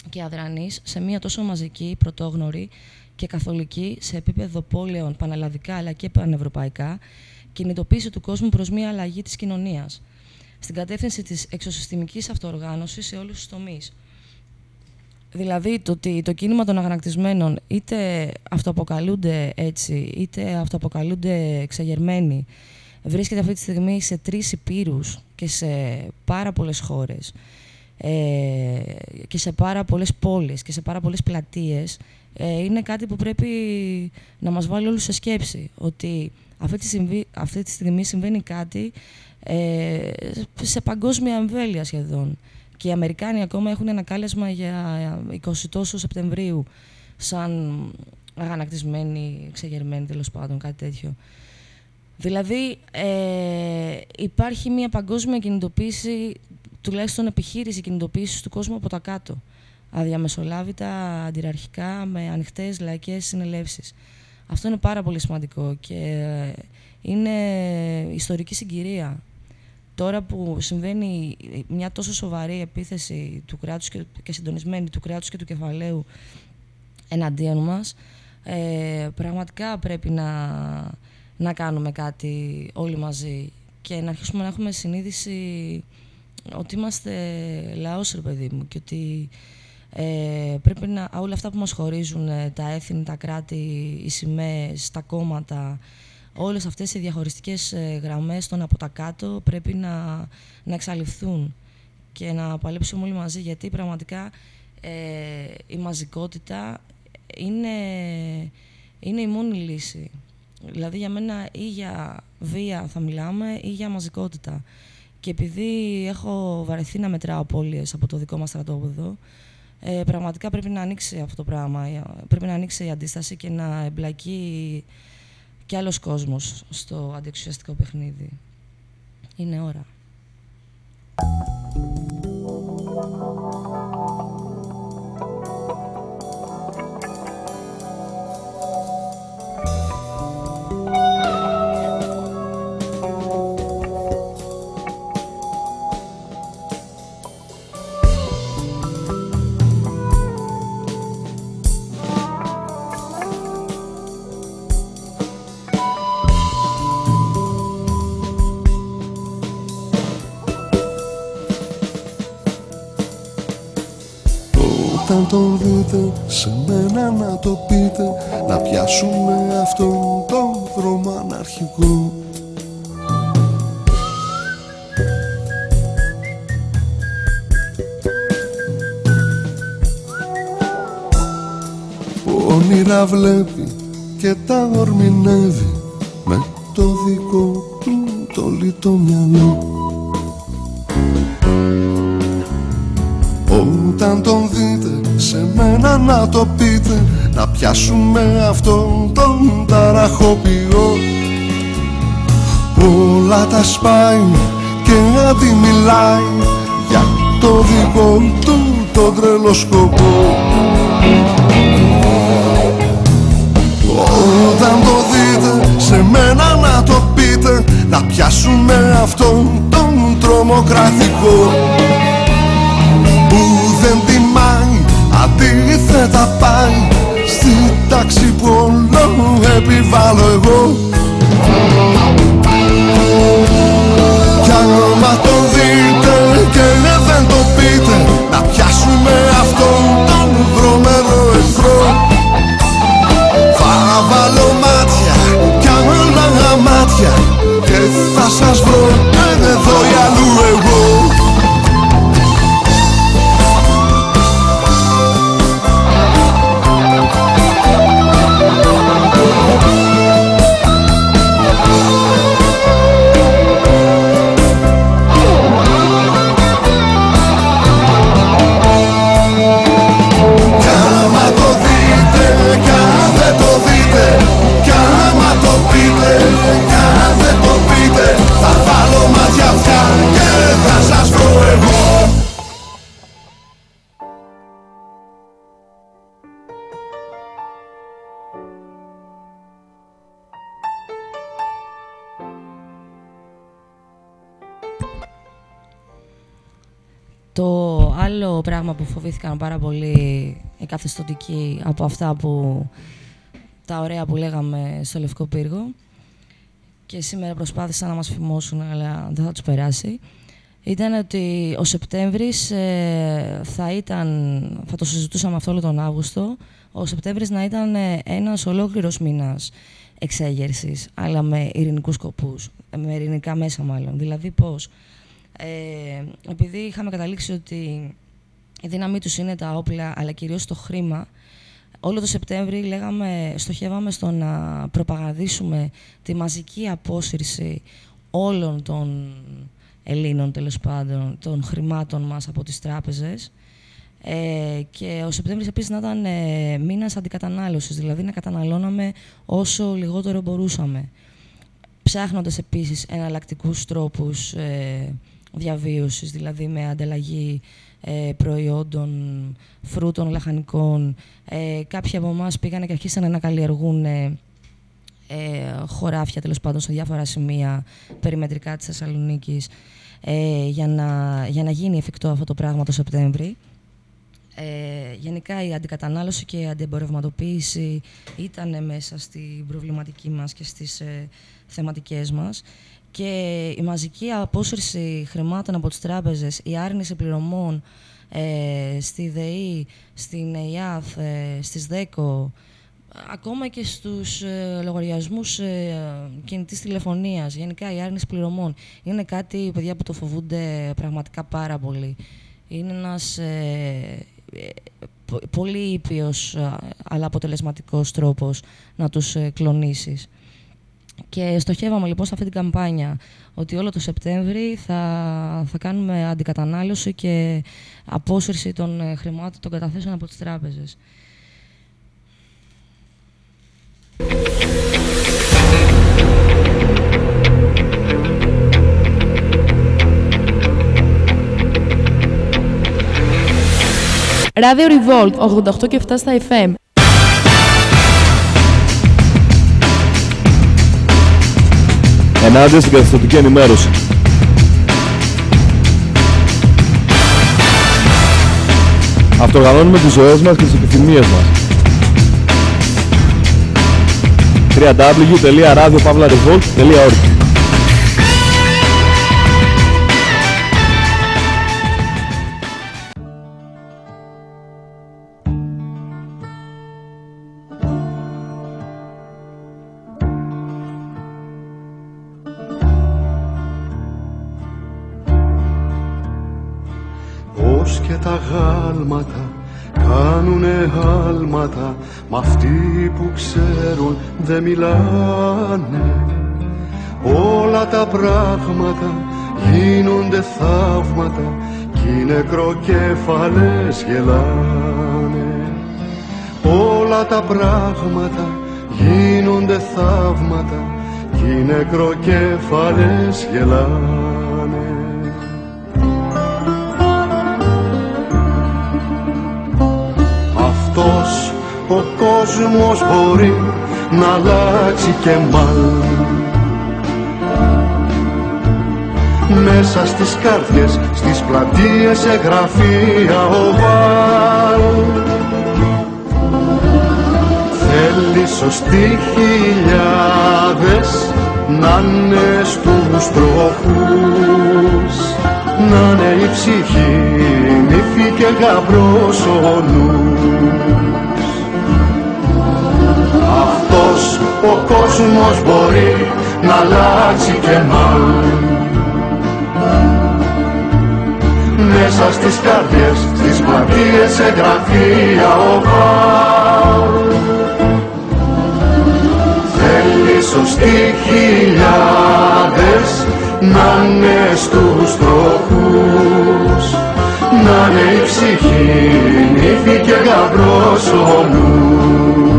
και αδρανείς σε μια τόσο μαζική, πρωτόγνωρη και καθολική σε επίπεδο πόλεων πανελλαδικά αλλά και πανευρωπαϊκά κινητοποίηση του κόσμου προς μια αλλαγή της κοινωνίας στην κατεύθυνση της εξωσυστημικής αυτοοργάνωσης σε όλους τους τομείς. Δηλαδή το ότι το κίνημα των αγανακτισμένων είτε αυτοαποκαλούνται έτσι, είτε αυτοαποκαλούνται εξαγερμένοι, βρίσκεται αυτή τη στιγμή σε τρεις υπήρους και σε πάρα πολλές χώρες ε, και σε πάρα πολλές πόλεις και σε πάρα πολλές πλατείες ε, είναι κάτι που πρέπει να μας βάλει όλους σε σκέψη ότι αυτή τη, αυτή τη στιγμή συμβαίνει κάτι ε, σε παγκόσμια εμβέλεια σχεδόν και οι Αμερικάνοι ακόμα έχουν ένα κάλεσμα για 20 τόσο Σεπτεμβρίου σαν αγανακτισμένοι, ξεγερμένοι τέλος πάντων, κάτι τέτοιο. Δηλαδή ε, υπάρχει μια παγκόσμια κινητοποίηση τουλάχιστον επιχείρηση κινητοποίησης του κόσμου από τα κάτω. Αδιαμεσολάβητα, αντιραρχικά, με ανοιχτές λαϊκές συνελεύσεις. Αυτό είναι πάρα πολύ σημαντικό και ε, είναι ιστορική συγκυρία. Τώρα που συμβαίνει μια τόσο σοβαρή επίθεση του κράτους και, συντονισμένη του κράτους και του κεφαλαίου εναντίον μας, ε, πραγματικά πρέπει να, να κάνουμε κάτι όλοι μαζί και να αρχίσουμε να έχουμε συνείδηση ότι είμαστε λαός, ρε παιδί μου, και ότι ε, πρέπει να, όλα αυτά που μας χωρίζουν, ε, τα έθνη, τα κράτη, οι σημαίες, τα κόμματα, όλες αυτές οι διαχωριστικές ε, γραμμές των από τα κάτω πρέπει να, να εξαλειφθούν και να παλέψουμε όλοι μαζί, γιατί πραγματικά ε, η μαζικότητα είναι, είναι η μόνη λύση. Δηλαδή για μένα ή για βία θα μιλάμε ή για μαζικότητα. Και επειδή έχω βαρεθεί να μετράω απώλειες από το δικό μας στρατόπεδο, ε, πραγματικά πρέπει να ανοίξει αυτό το πράγμα. Ε, πρέπει να ανοίξει η αντίσταση και να εμπλακεί κι άλλος κόσμος στο αντιεξουσιαστικό παιχνίδι. Είναι ώρα. Όταν τον δείτε σε μένα να το πείτε. Να πιάσουμε αυτόν τον δρόμο αναρχικό. Όνειρα βλέπει και τα ορμηνεύει. Με το δικό του το λιτό μυαλό να το πείτε Να πιάσουμε αυτόν τον ταραχοποιό. Όλα τα σπάει και αντιμιλάει Για το δικό του το τρελό σκοπό. Όταν το δείτε σε μένα να το πείτε Να πιάσουμε αυτόν τον τρομοκρατικό. Δεν τιμάει ήρθε τα πάει Στην τάξη που όλο επιβάλλω εγώ Κι αν μα τον δείτε και δεν το πείτε Να πια. Το άλλο πράγμα που φοβήθηκαν πάρα πολύ οι καθεστωτικοί από αυτά που τα ωραία που λέγαμε στο Λευκό Πύργο και σήμερα προσπάθησαν να μας φημώσουν αλλά δεν θα τους περάσει ήταν ότι ο Σεπτέμβρης ε, θα ήταν, θα το συζητούσαμε αυτό όλο τον Αύγουστο, ο Σεπτέμβρης να ήταν ε, ένας ολόκληρος μήνας εξέγερσης, αλλά με ειρηνικούς σκοπούς, με ειρηνικά μέσα μάλλον. Δηλαδή πώς, ε, επειδή είχαμε καταλήξει ότι η δύναμή τους είναι τα όπλα, αλλά κυρίως το χρήμα, όλο το Σεπτέμβρη λέγαμε, στοχεύαμε στο να προπαγαδίσουμε τη μαζική απόσυρση όλων των Ελλήνων, τέλος πάντων, των χρημάτων μας από τις τράπεζες. Ε, και ο Σεπτέμβρης επίσης να ήταν ε, μήνας αντικατανάλωσης, δηλαδή να καταναλώναμε όσο λιγότερο μπορούσαμε. Ψάχνοντας επίσης εναλλακτικούς τρόπους ε, διαβίωσης, δηλαδή με ανταλλαγή ε, προϊόντων, φρούτων, λαχανικών. Ε, κάποιοι από εμάς πήγαν και αρχίσαν να καλλιεργούν ε, χωράφια τέλος πάντων σε διάφορα σημεία περιμετρικά της Θεσσαλονίκης ε, για, να, για να γίνει εφικτό αυτό το πράγμα το Σεπτέμβρη. Ε, γενικά η αντικατανάλωση και η αντιεμπορευματοποίηση ήταν μέσα στην προβληματική μας και στις ε, θεματικές μας και η μαζική απόσυρση χρημάτων από τις τράπεζες, η άρνηση πληρωμών ε, στη ΔΕΗ, στην ΕΙΑΘ, ε, στις ΔΕΚΟ, ακόμα και στους ε, λογαριασμούς ε, κινητής τηλεφωνίας, γενικά η άρνηση πληρωμών, είναι κάτι, παιδιά, που το φοβούνται πραγματικά πάρα πολύ. Είναι ένας ε, ε πολύ ήπιος αλλά αποτελεσματικός τρόπος να τους κλονίσεις. Και στοχεύαμε λοιπόν σε αυτή την καμπάνια ότι όλο το Σεπτέμβρη θα, θα κάνουμε αντικατανάλωση και απόσυρση των χρημάτων των καταθέσεων από τις τράπεζες. Ράδιο Revolt 88 και 7 στα FM. Ενάντια στην καθιστοτική ενημέρωση. Αυτοργανώνουμε τις ζωές μας και τις επιθυμίες μας. 3W, Dele Arábia, Pablo Arevolo, Dele Aurico. Που ξέρουν δεν μιλάνε. Όλα τα πράγματα γίνονται θαύματα Κι οι νεκροκέφαλες γελάνε. Όλα τα πράγματα γίνονται θαύματα Κι οι νεκροκέφαλες γελάνε. Αυτός ο κόσμος μπορεί να αλλάξει και μάλλον. Μέσα στις κάρτες, στις πλατείες, σε γραφεία οβάλ Θέλει σωστοί χιλιάδες να είναι στους τροχούς. Να είναι η ψυχή νύφη και γαμπρός ο νους Αυτός ο κόσμος μπορεί να αλλάξει και μάλλον μέσα στις καρδιές, στις πλατείες, σε γραφεία οβάλ Θέλει σωστοί χιλιάδες να είναι στους τροχούς να είναι η ψυχή νύφη και γαμπρός ο νους.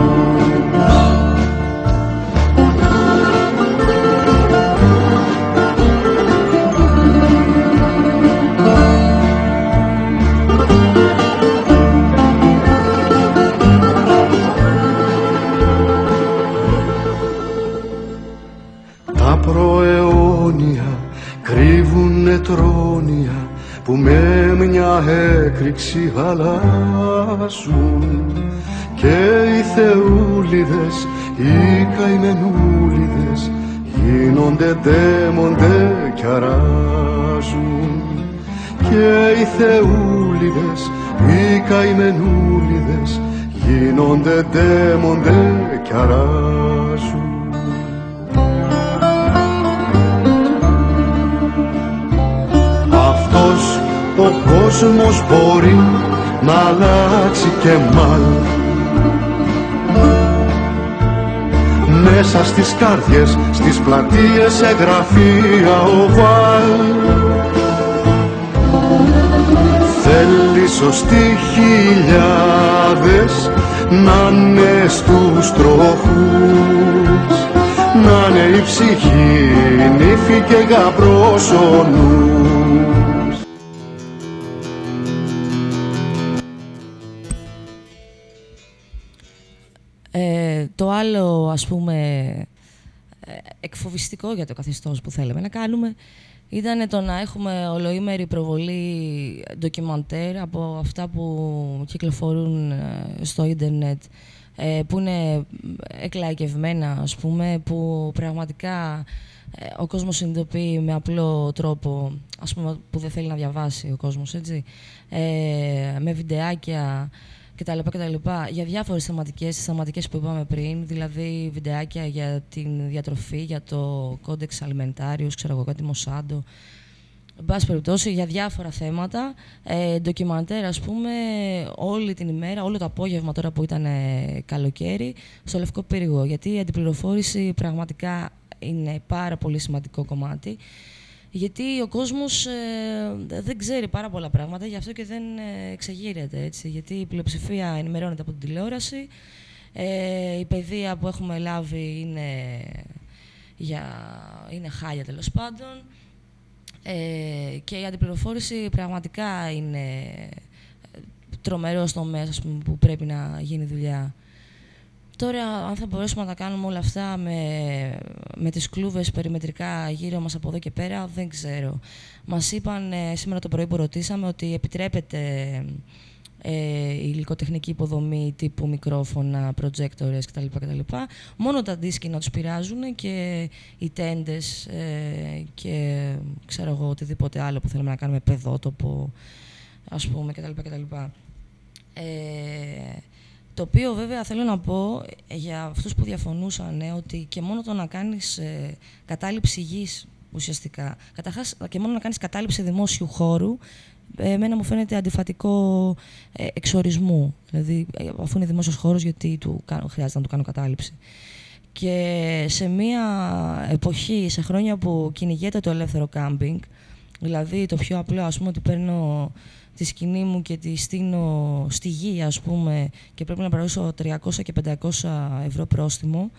Έκρηξη αλλάζουν και οι θεούλιδες, οι καημενούλιδες γίνονται δαίμοντε κι αράζουν και οι θεούλιδες, οι καημενούλιδες γίνονται δαίμοντε κι αράζουν ο κόσμος μπορεί να αλλάξει και μάλλον. Μέσα στις καρδιές, στις πλατείες, σε γραφεία οβάλ Θέλει σωστοί χιλιάδες να είναι στους τροχούς. Να είναι η ψυχή, νύφη και γαμπρός ο νους. Το άλλο, ας πούμε, ε, εκφοβιστικό για το καθεστώς που θέλαμε να κάνουμε ήταν το να έχουμε ολοήμερη προβολή ντοκιμαντέρ από αυτά που κυκλοφορούν ε, στο ίντερνετ ε, που είναι εκλαϊκευμένα, ας πούμε, που πραγματικά ε, ο κόσμος συνειδητοποιεί με απλό τρόπο, ας πούμε, που δεν θέλει να διαβάσει ο κόσμος, έτσι, με βιντεάκια κτλ. κτλ. Για διάφορες θεματικές, τις θεματικές που είπαμε πριν, δηλαδή βιντεάκια για την διατροφή, για το Codex Alimentarius, ξέρω εγώ κάτι Monsanto, Εν πάση περιπτώσει, για διάφορα θέματα, ε, ντοκιμαντέρ, ας πούμε, όλη την ημέρα, όλο το απόγευμα τώρα που ήταν ε, καλοκαίρι, στο Λευκό Πύργο. Γιατί η αντιπληροφόρηση πραγματικά είναι πάρα πολύ σημαντικό κομμάτι. Γιατί ο κόσμος ε, δεν ξέρει πάρα πολλά πράγματα, γι' αυτό και δεν ε, εξεγείρεται, έτσι. Γιατί η πλειοψηφία ενημερώνεται από την τηλεόραση, ε, η παιδεία που έχουμε λάβει είναι, για, είναι χάλια τέλος πάντων, ε, και η αντιπληροφόρηση πραγματικά είναι τρομερός τομέας που πρέπει να γίνει δουλειά. Τώρα, αν θα μπορέσουμε να τα κάνουμε όλα αυτά με, με τις κλούβες περιμετρικά γύρω μας από εδώ και πέρα, δεν ξέρω. Μας είπαν ε, σήμερα το πρωί που ρωτήσαμε ότι επιτρέπεται ε, η υλικοτεχνική υποδομή τύπου μικρόφωνα, προτζέκτορες κτλ. κτλ. Μόνο τα δίσκοι να τους πειράζουν και οι τέντες ε, και ξέρω εγώ οτιδήποτε άλλο που θέλουμε να κάνουμε παιδότοπο ας πούμε κτλ. κτλ. Ε, το οποίο βέβαια θέλω να πω για αυτούς που διαφωνούσαν ότι και μόνο το να κάνεις ε, κατάληψη γης ουσιαστικά, καταρχάς και μόνο να κάνεις κατάληψη δημόσιου χώρου εμένα μου φαίνεται αντιφατικό ε, εξορισμού. Δηλαδή, ε, αφού είναι δημόσιος χώρος, γιατί του χρειάζεται να του κάνω κατάληψη. Και σε μια εποχή, σε χρόνια που κυνηγέται το ελεύθερο κάμπινγκ, δηλαδή το πιο απλό, ας πούμε, ότι παίρνω τη σκηνή μου και τη στείνω στη γη, ας πούμε, και πρέπει να παραδώσω 300 και 500 ευρώ πρόστιμο.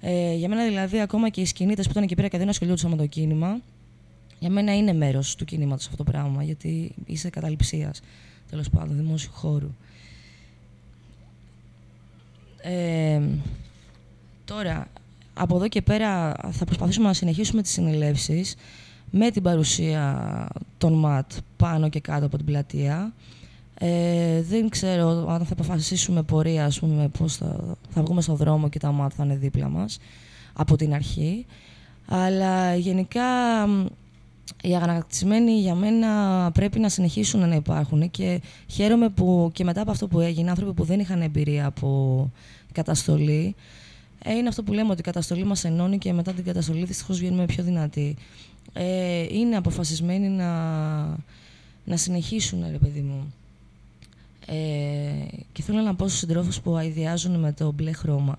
Ε, για μένα δηλαδή ακόμα και οι σκηνίτες που ήταν εκεί πέρα και δεν ασχολούνται με το κίνημα, για μένα είναι μέρος του κινήματος αυτό το πράγμα, γιατί είσαι καταληψίας, τέλος πάντων, δημόσιου χώρου. Ε, τώρα, από εδώ και πέρα θα προσπαθήσουμε να συνεχίσουμε τις συνελεύσεις με την παρουσία των ΜΑΤ πάνω και κάτω από την πλατεία. Ε, δεν ξέρω αν θα αποφασίσουμε πορεία, ας πούμε, πώς θα, θα βγούμε στον δρόμο και τα ΜΑΤ θα είναι δίπλα μας από την αρχή. Αλλά γενικά οι αγανακτισμένοι για μένα πρέπει να συνεχίσουν να υπάρχουν και χαίρομαι που και μετά από αυτό που έγινε, άνθρωποι που δεν είχαν εμπειρία από καταστολή, ε, είναι αυτό που λέμε ότι η καταστολή μας ενώνει και μετά την καταστολή δυστυχώς βγαίνουμε πιο δυνατοί. Ε, είναι αποφασισμένοι να, να συνεχίσουν, ρε παιδί μου. Ε, και θέλω να πω στους συντρόφους που αειδιάζουν με το μπλε χρώμα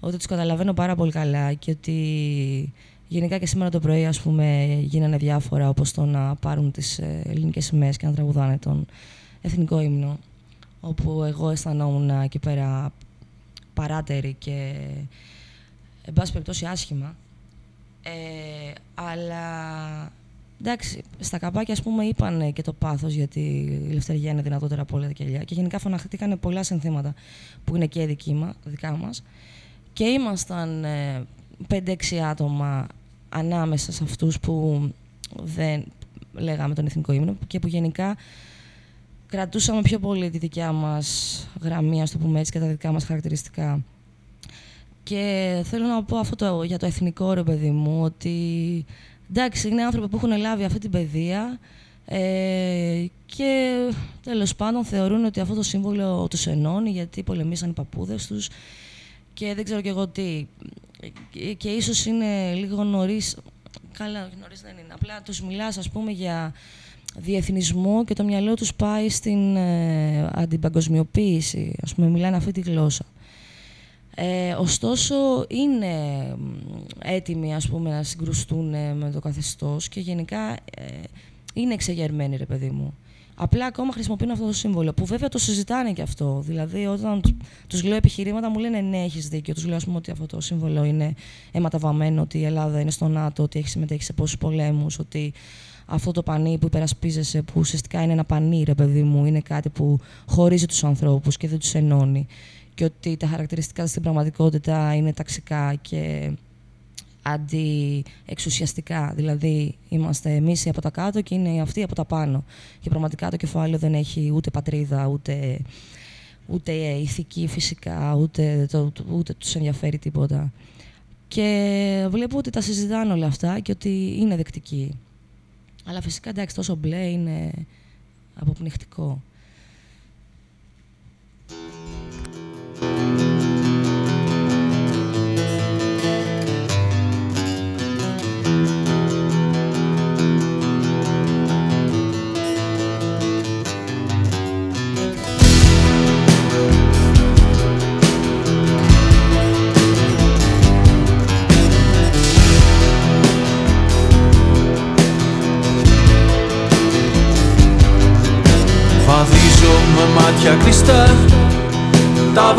ότι τους καταλαβαίνω πάρα πολύ καλά και ότι Γενικά και σήμερα το πρωί, ας πούμε, γίνανε διάφορα, όπως το να πάρουν τις ε, ελληνικές σημαίες και να τραγουδάνε τον εθνικό ύμνο, όπου εγώ αισθανόμουν εκεί πέρα παράτερη και, εν πάση περιπτώσει, άσχημα. Ε, αλλά, εντάξει, στα καπάκια, ας πούμε, είπαν και το πάθος, γιατί η ελευθερία είναι δυνατότερα από όλα τα κελιά. Και γενικά φωναχτήκανε πολλά συνθήματα που είναι και δικά μας. Και ήμασταν ε, 5-6 άτομα ανάμεσα σε αυτούς που δεν, λέγαμε τον εθνικό ύμνο και που γενικά κρατούσαμε πιο πολύ τη δικιά μας γραμμή, ας το πούμε έτσι, και τα δικά μας χαρακτηριστικά. Και θέλω να πω αυτό το, για το εθνικό ρε παιδί μου, ότι εντάξει, είναι άνθρωποι που έχουν λάβει αυτή την παιδεία ε, και τέλος πάντων θεωρούν ότι αυτό το σύμβολο τους ενώνει γιατί πολεμήσαν οι παππούδες τους και δεν ξέρω κι εγώ τι. Και, και ίσως είναι λίγο νωρίς, καλά νωρίς δεν είναι, απλά τους μιλάς ας πούμε για διεθνισμό και το μυαλό τους πάει στην ε, αντιπαγκοσμιοποίηση, ας πούμε μιλάνε αυτή τη γλώσσα. Ε, ωστόσο, είναι έτοιμοι ας πούμε, να συγκρουστούν με το καθεστώς και γενικά ε, είναι εξεγερμένοι, ρε παιδί μου. Απλά ακόμα χρησιμοποιούν αυτό το σύμβολο, που βέβαια το συζητάνε και αυτό. Δηλαδή, όταν τους λέω επιχειρήματα, μου λένε ναι, έχεις δίκιο. Τους λέω, ας πούμε, ότι αυτό το σύμβολο είναι αιματαβαμμένο, ότι η Ελλάδα είναι στο ΝΑΤΟ, ότι έχει συμμετέχει σε πόσους πολέμους, ότι αυτό το πανί που υπερασπίζεσαι, που ουσιαστικά είναι ένα πανί, ρε παιδί μου, είναι κάτι που χωρίζει τους ανθρώπους και δεν τους ενώνει και ότι τα χαρακτηριστικά στην πραγματικότητα είναι ταξικά και αντιεξουσιαστικά. Δηλαδή, είμαστε εμείς από τα κάτω και είναι αυτοί από τα πάνω. Και πραγματικά το κεφάλαιο δεν έχει ούτε πατρίδα, ούτε, ούτε ηθική φυσικά, ούτε, το, ούτε τους ενδιαφέρει τίποτα. Και βλέπω ότι τα συζητάνε όλα αυτά και ότι είναι δεκτικοί. Αλλά φυσικά εντάξει, τόσο μπλε είναι αποπνιχτικό. Thank you.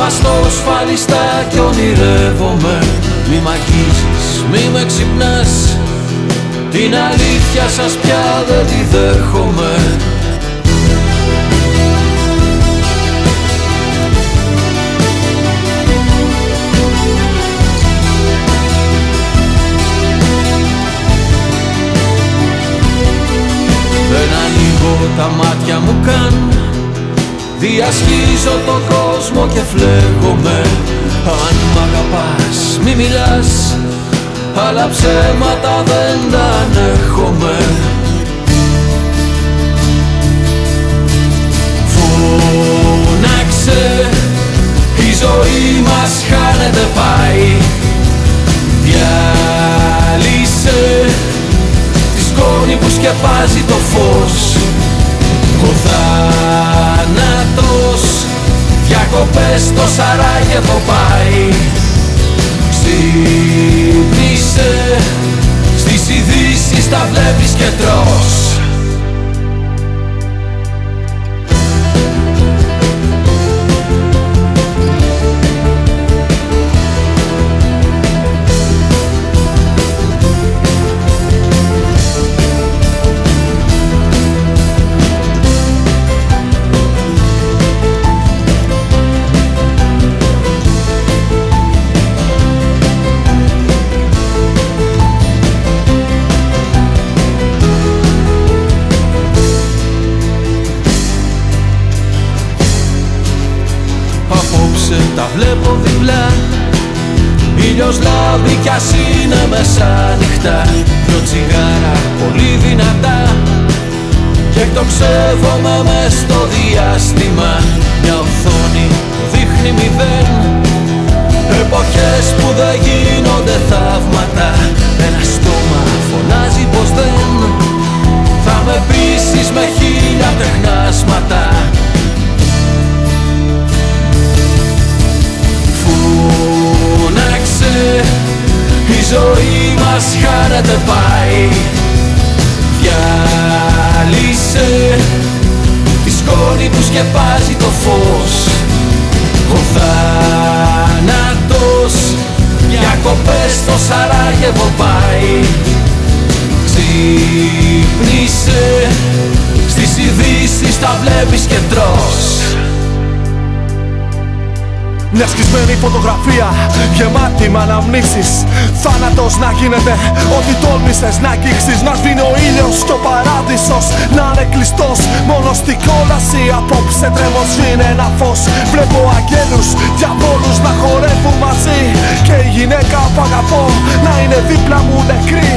Τα βαστώ σφαλιστά κι ονειρεύομαι. Μη μ' αγγίζεις, μη με ξυπνάς. Την αλήθεια σας πια δεν τη δέχομαι. Δεν ανοίγω τα μάτια μου καν Διασχίζω τον κόσμο και φλέγομαι. Αν μ' αγαπάς μη μιλάς Αλλά ψέματα δεν τα ανέχομαι. Φώναξε Η ζωή μας χάνεται πάει. Διάλυσε Τη σκόνη που σκεπάζει το φως ο θάνατος Διακοπές στο Σαράγεβο πάει. Ξύπνησε Στις ειδήσεις τα βλέπεις και τρως Μια σκισμένη φωτογραφία γεμάτη με αναμνήσεις Θάνατος να γίνεται ό,τι τόλμησες να αγγίξεις. Να σβήνει ο ήλιος και ο παράδεισος να είναι κλειστός. Μόνο στην κόλαση απόψε τρέμω σβήνει ένα φως. Βλέπω αγγέλους, διαβόλους να χορεύουν μαζί. Και η γυναίκα που αγαπώ να είναι δίπλα μου νεκρή.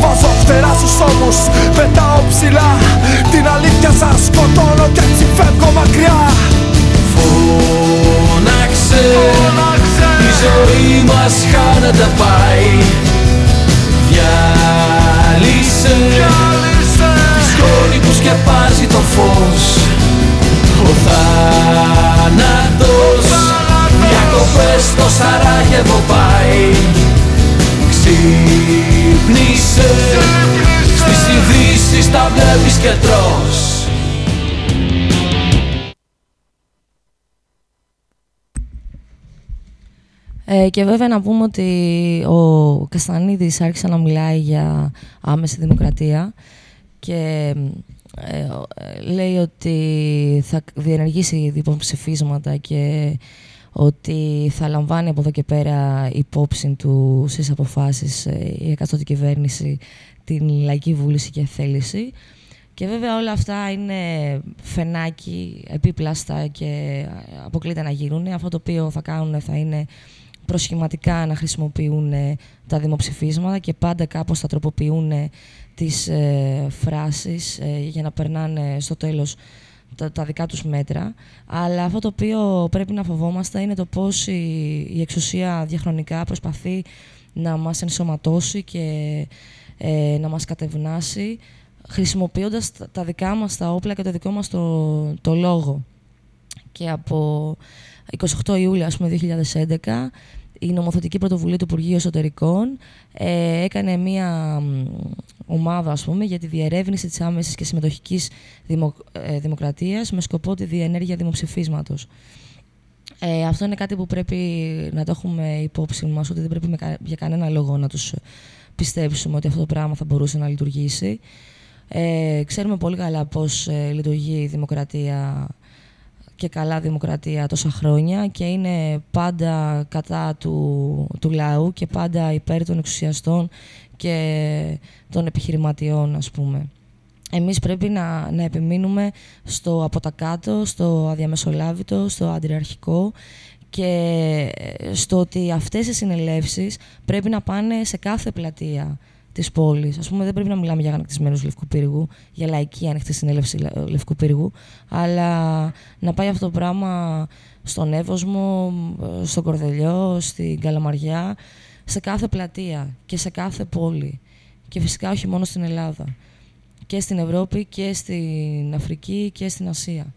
Βάζω φτερά στους ώμους, πετάω ψηλά. Την αλήθεια σας σκοτώνω και έτσι φεύγω μακριά Φώναξε, η ζωή μας χάνεται πάει. Διάλυσε, της σκόνη που σκεπάζει το φως. Ο θάνατος, διακοπές στο Σαράγεβο πάει. Ξύπνησε, στις ειδήσεις τα βλέπεις και τρως Ε, και βέβαια να πούμε ότι ο Καστανίδης άρχισε να μιλάει για άμεση δημοκρατία και ε, λέει ότι θα διενεργήσει διποψηφίσματα και ότι θα λαμβάνει από εδώ και πέρα υπόψη του στις αποφάσεις ε, η εκαστότη κυβέρνηση την λαϊκή βούληση και θέληση. Και βέβαια όλα αυτά είναι φενάκι, επίπλαστα και αποκλείται να γίνουν. Αυτό το οποίο θα κάνουν θα είναι προσχηματικά να χρησιμοποιούν τα δημοψηφίσματα και πάντα κάπως θα τροποποιούν τις ε, φράσεις ε, για να περνάνε στο τέλος τα, τα, δικά τους μέτρα. Αλλά αυτό το οποίο πρέπει να φοβόμαστε είναι το πώς η, η εξουσία διαχρονικά προσπαθεί να μας ενσωματώσει και ε, να μας κατευνάσει χρησιμοποιώντας τα, τα δικά μας τα όπλα και το δικό μας το, το λόγο. Και από 28 Ιούλιο ας πούμε, 2011 η νομοθετική πρωτοβουλία του Υπουργείου Εσωτερικών ε, έκανε μία ομάδα ας πούμε, για τη διερεύνηση της άμεσης και συμμετοχικής δημο, ε, δημοκρατίας με σκοπό τη διενέργεια δημοψηφίσματος. Ε, αυτό είναι κάτι που πρέπει να το έχουμε υπόψη μας, ότι δεν πρέπει με, για κανένα λόγο να τους πιστέψουμε ότι αυτό το πράγμα θα μπορούσε να λειτουργήσει. Ε, ξέρουμε πολύ καλά πώς ε, λειτουργεί η δημοκρατία και καλά δημοκρατία τόσα χρόνια και είναι πάντα κατά του, του λαού και πάντα υπέρ των εξουσιαστών και των επιχειρηματιών, ας πούμε. Εμείς πρέπει να, να επιμείνουμε στο από τα κάτω, στο αδιαμεσολάβητο, στο αντιραρχικό και στο ότι αυτές οι συνελεύσεις πρέπει να πάνε σε κάθε πλατεία της πόλης. Α πούμε, δεν πρέπει να μιλάμε για ανακτισμένους Λευκού Πύργου, για λαϊκή ανοιχτή συνέλευση Λευκού Πύργου, αλλά να πάει αυτό το πράγμα στον Εύωσμο, στον Κορδελιό, στην Καλαμαριά, σε κάθε πλατεία και σε κάθε πόλη. Και φυσικά όχι μόνο στην Ελλάδα. Και στην Ευρώπη και στην Αφρική και στην Ασία.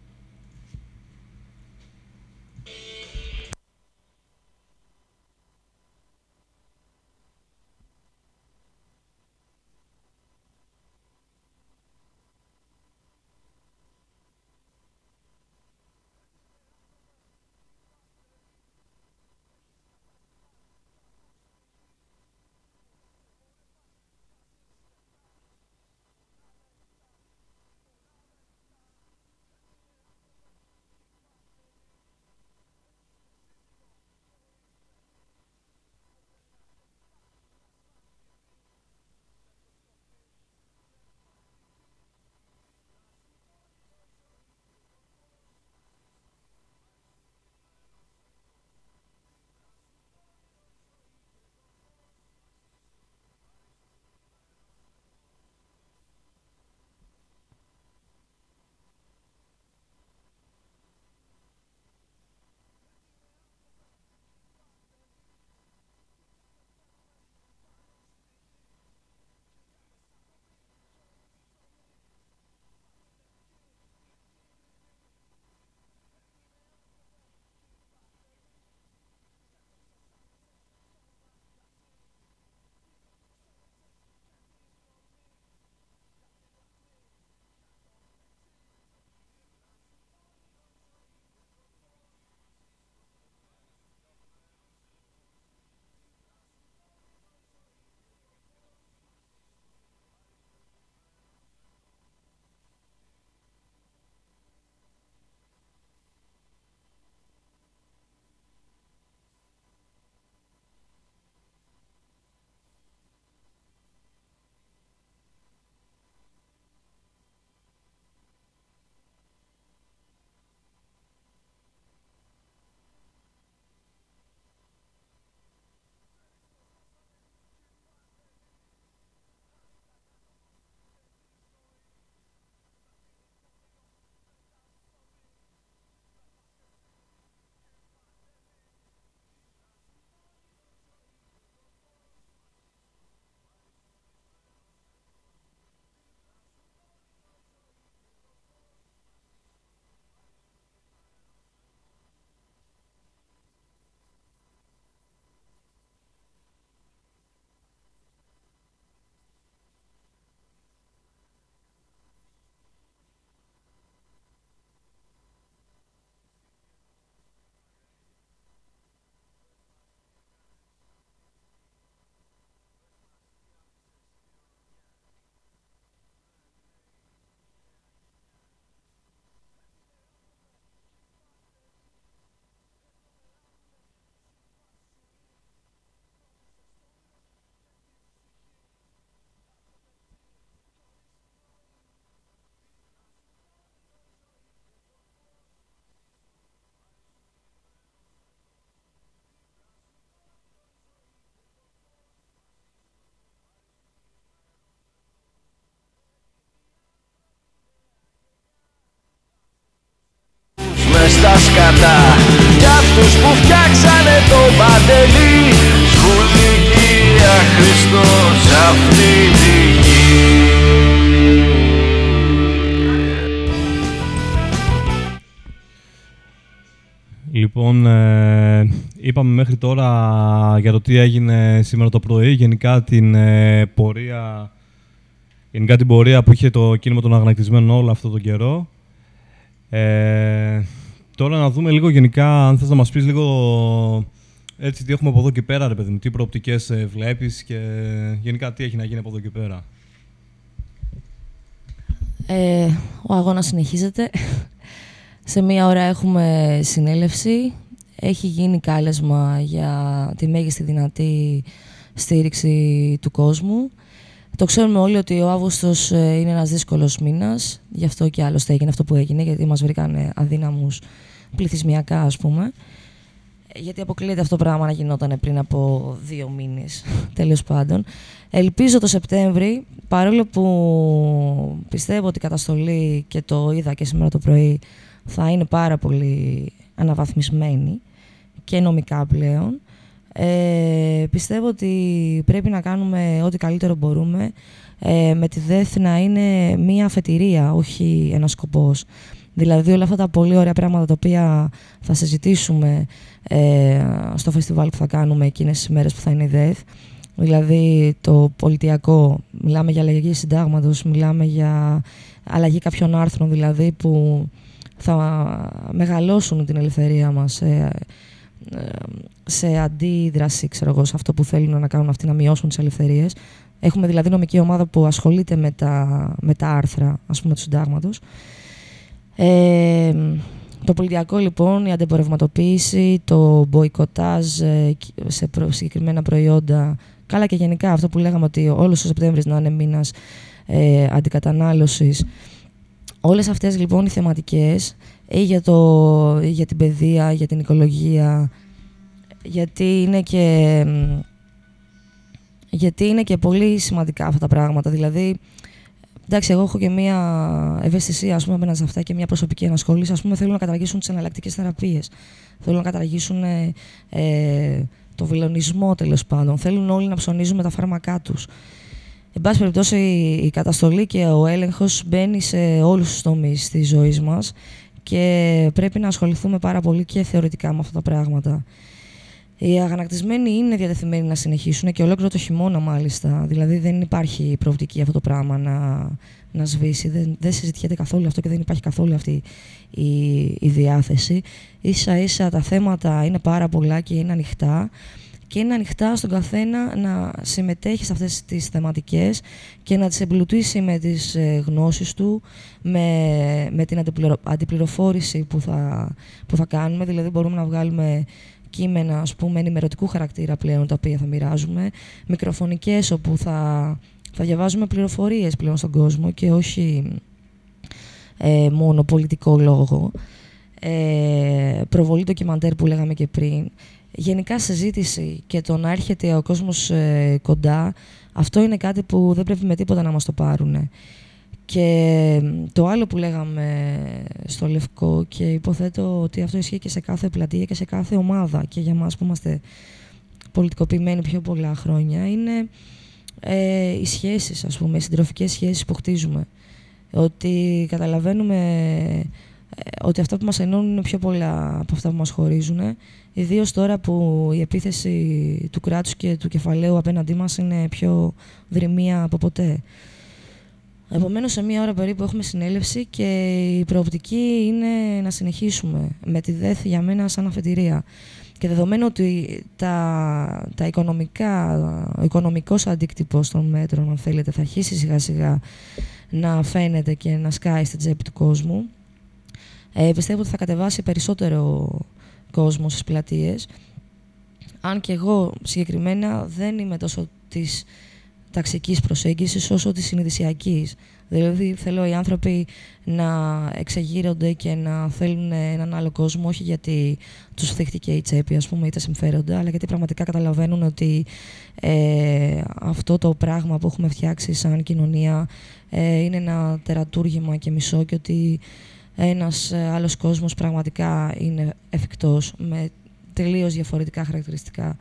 Στα σκατά Για αυτούς που φτιάξανε το παντελή Σχολικία Χριστός αυτή τη γη Λοιπόν, ε, είπαμε μέχρι τώρα για το τι έγινε σήμερα το πρωί, γενικά την ε, πορεία γενικά την πορεία που είχε το κίνημα των αγανακτισμένων όλο αυτό τον καιρό. Ε, τώρα να δούμε λίγο γενικά, αν θες να μας πεις λίγο έτσι τι έχουμε από εδώ και πέρα, ρε παιδί μου, τι προοπτικές ε, βλέπεις και γενικά τι έχει να γίνει από εδώ και πέρα. Ε, ο αγώνας συνεχίζεται. Σε μία ώρα έχουμε συνέλευση. Έχει γίνει κάλεσμα για τη μέγιστη δυνατή στήριξη του κόσμου. Το ξέρουμε όλοι ότι ο Αύγουστος ε, είναι ένας δύσκολος μήνας, γι' αυτό και άλλωστε έγινε αυτό που έγινε, γιατί μας βρήκαν αδύναμους πληθυσμιακά ας πούμε. Γιατί αποκλείεται αυτό το πράγμα να γινόταν πριν από δύο μήνες, τέλος πάντων. Ελπίζω το Σεπτέμβρη, παρόλο που πιστεύω ότι η καταστολή και το είδα και σήμερα το πρωί θα είναι πάρα πολύ αναβαθμισμένη και νομικά πλέον, ε, πιστεύω ότι πρέπει να κάνουμε ό,τι καλύτερο μπορούμε ε, με τη ΔΕΘ να είναι μία αφετηρία, όχι ένας σκοπός. Δηλαδή όλα αυτά τα πολύ ωραία πράγματα τα οποία θα συζητήσουμε ε, στο φεστιβάλ που θα κάνουμε εκείνες τις μέρες που θα είναι η ΔΕΘ, δηλαδή το πολιτιακό, μιλάμε για αλλαγή συντάγματος, μιλάμε για αλλαγή κάποιων άρθρων δηλαδή που θα μεγαλώσουν την ελευθερία μας σε αντίδραση ξέρω εγώ, σε αυτό που θέλουν να κάνουν αυτοί να μειώσουν τις ελευθερίες. Έχουμε δηλαδή νομική ομάδα που ασχολείται με τα, με τα άρθρα ας πούμε, του συντάγματος. Ε, το πολιτιακό λοιπόν, η αντιπορευματοποίηση, το μποϊκοτάζ ε, σε συγκεκριμένα προϊόντα, καλά και γενικά αυτό που λέγαμε ότι όλος ο Σεπτέμβρης να είναι μήνας ε, αντικατανάλωσης. Όλες αυτές λοιπόν οι θεματικές ή για, το, για την παιδεία, για την οικολογία, γιατί είναι και, γιατί είναι και πολύ σημαντικά αυτά τα πράγματα. Δηλαδή, εντάξει, εγώ έχω και μία ευαισθησία, ας πούμε, απέναντι σε αυτά και μία προσωπική ανασχόληση. Ας πούμε, θέλουν να καταργήσουν τις εναλλακτικές θεραπείες. Θέλουν να καταργήσουν ε, ε, το βιλονισμό, τέλος πάντων. Θέλουν όλοι να ψωνίζουν με τα φάρμακά τους. Εν πάση περιπτώσει, η καταστολή και ο έλεγχος μπαίνει σε όλους τους τομείς της ζωής μας και πρέπει να ασχοληθούμε πάρα πολύ και θεωρητικά με αυτά τα πράγματα. Οι αγανακτισμένοι είναι διατεθειμένοι να συνεχίσουν και ολόκληρο το χειμώνα μάλιστα. Δηλαδή δεν υπάρχει προοπτική αυτό το πράγμα να, να σβήσει. Δεν, δεν συζητιέται καθόλου αυτό και δεν υπάρχει καθόλου αυτή η, η διάθεση. Ίσα ίσα τα θέματα είναι πάρα πολλά και είναι ανοιχτά και είναι ανοιχτά στον καθένα να συμμετέχει σε αυτές τις θεματικές και να τις εμπλουτίσει με τις ε, γνώσεις του, με, με την αντιπληροφόρηση που θα, που θα κάνουμε. Δηλαδή μπορούμε να βγάλουμε κείμενα ας πούμε, ενημερωτικού χαρακτήρα πλέον τα οποία θα μοιράζουμε, μικροφωνικές όπου θα, θα διαβάζουμε πληροφορίες πλέον στον κόσμο και όχι ε, μόνο πολιτικό λόγο. Ε, προβολή ντοκιμαντέρ που λέγαμε και πριν γενικά συζήτηση και το να έρχεται ο κόσμος ε, κοντά, αυτό είναι κάτι που δεν πρέπει με τίποτα να μας το πάρουν. Και το άλλο που λέγαμε στο Λευκό και υποθέτω ότι αυτό ισχύει και σε κάθε πλατεία και σε κάθε ομάδα και για μας που είμαστε πολιτικοποιημένοι πιο πολλά χρόνια είναι ε, οι σχέσεις, ας πούμε, οι συντροφικές σχέσεις που χτίζουμε. Ότι καταλαβαίνουμε ε, ότι αυτά που μας ενώνουν είναι πιο πολλά από αυτά που μας χωρίζουν. Ιδίως τώρα που η επίθεση του κράτους και του κεφαλαίου απέναντί μας είναι πιο δρυμία από ποτέ. Επομένως, σε μία ώρα περίπου έχουμε συνέλευση και η προοπτική είναι να συνεχίσουμε με τη ΔΕΘ για μένα σαν αφετηρία. Και δεδομένου ότι τα, τα οικονομικά, ο οικονομικός αντίκτυπος των μέτρων, αν θέλετε, θα αρχίσει σιγά σιγά να φαίνεται και να σκάει στην τσέπη του κόσμου, ε, πιστεύω ότι θα κατεβάσει περισσότερο κόσμο στις πλατείες. Αν και εγώ συγκεκριμένα δεν είμαι τόσο της ταξικής προσέγγισης όσο της συνειδησιακής. Δηλαδή θέλω οι άνθρωποι να εξεγείρονται και να θέλουν έναν άλλο κόσμο, όχι γιατί τους θύχτηκε η τσέπη, ας πούμε, είτε συμφέρονται, αλλά γιατί πραγματικά καταλαβαίνουν ότι ε, αυτό το πράγμα που έχουμε φτιάξει σαν κοινωνία ε, είναι ένα τερατούργημα και μισό και ότι ένας ε, άλλος κόσμος πραγματικά είναι εφικτός με τελείως διαφορετικά χαρακτηριστικά.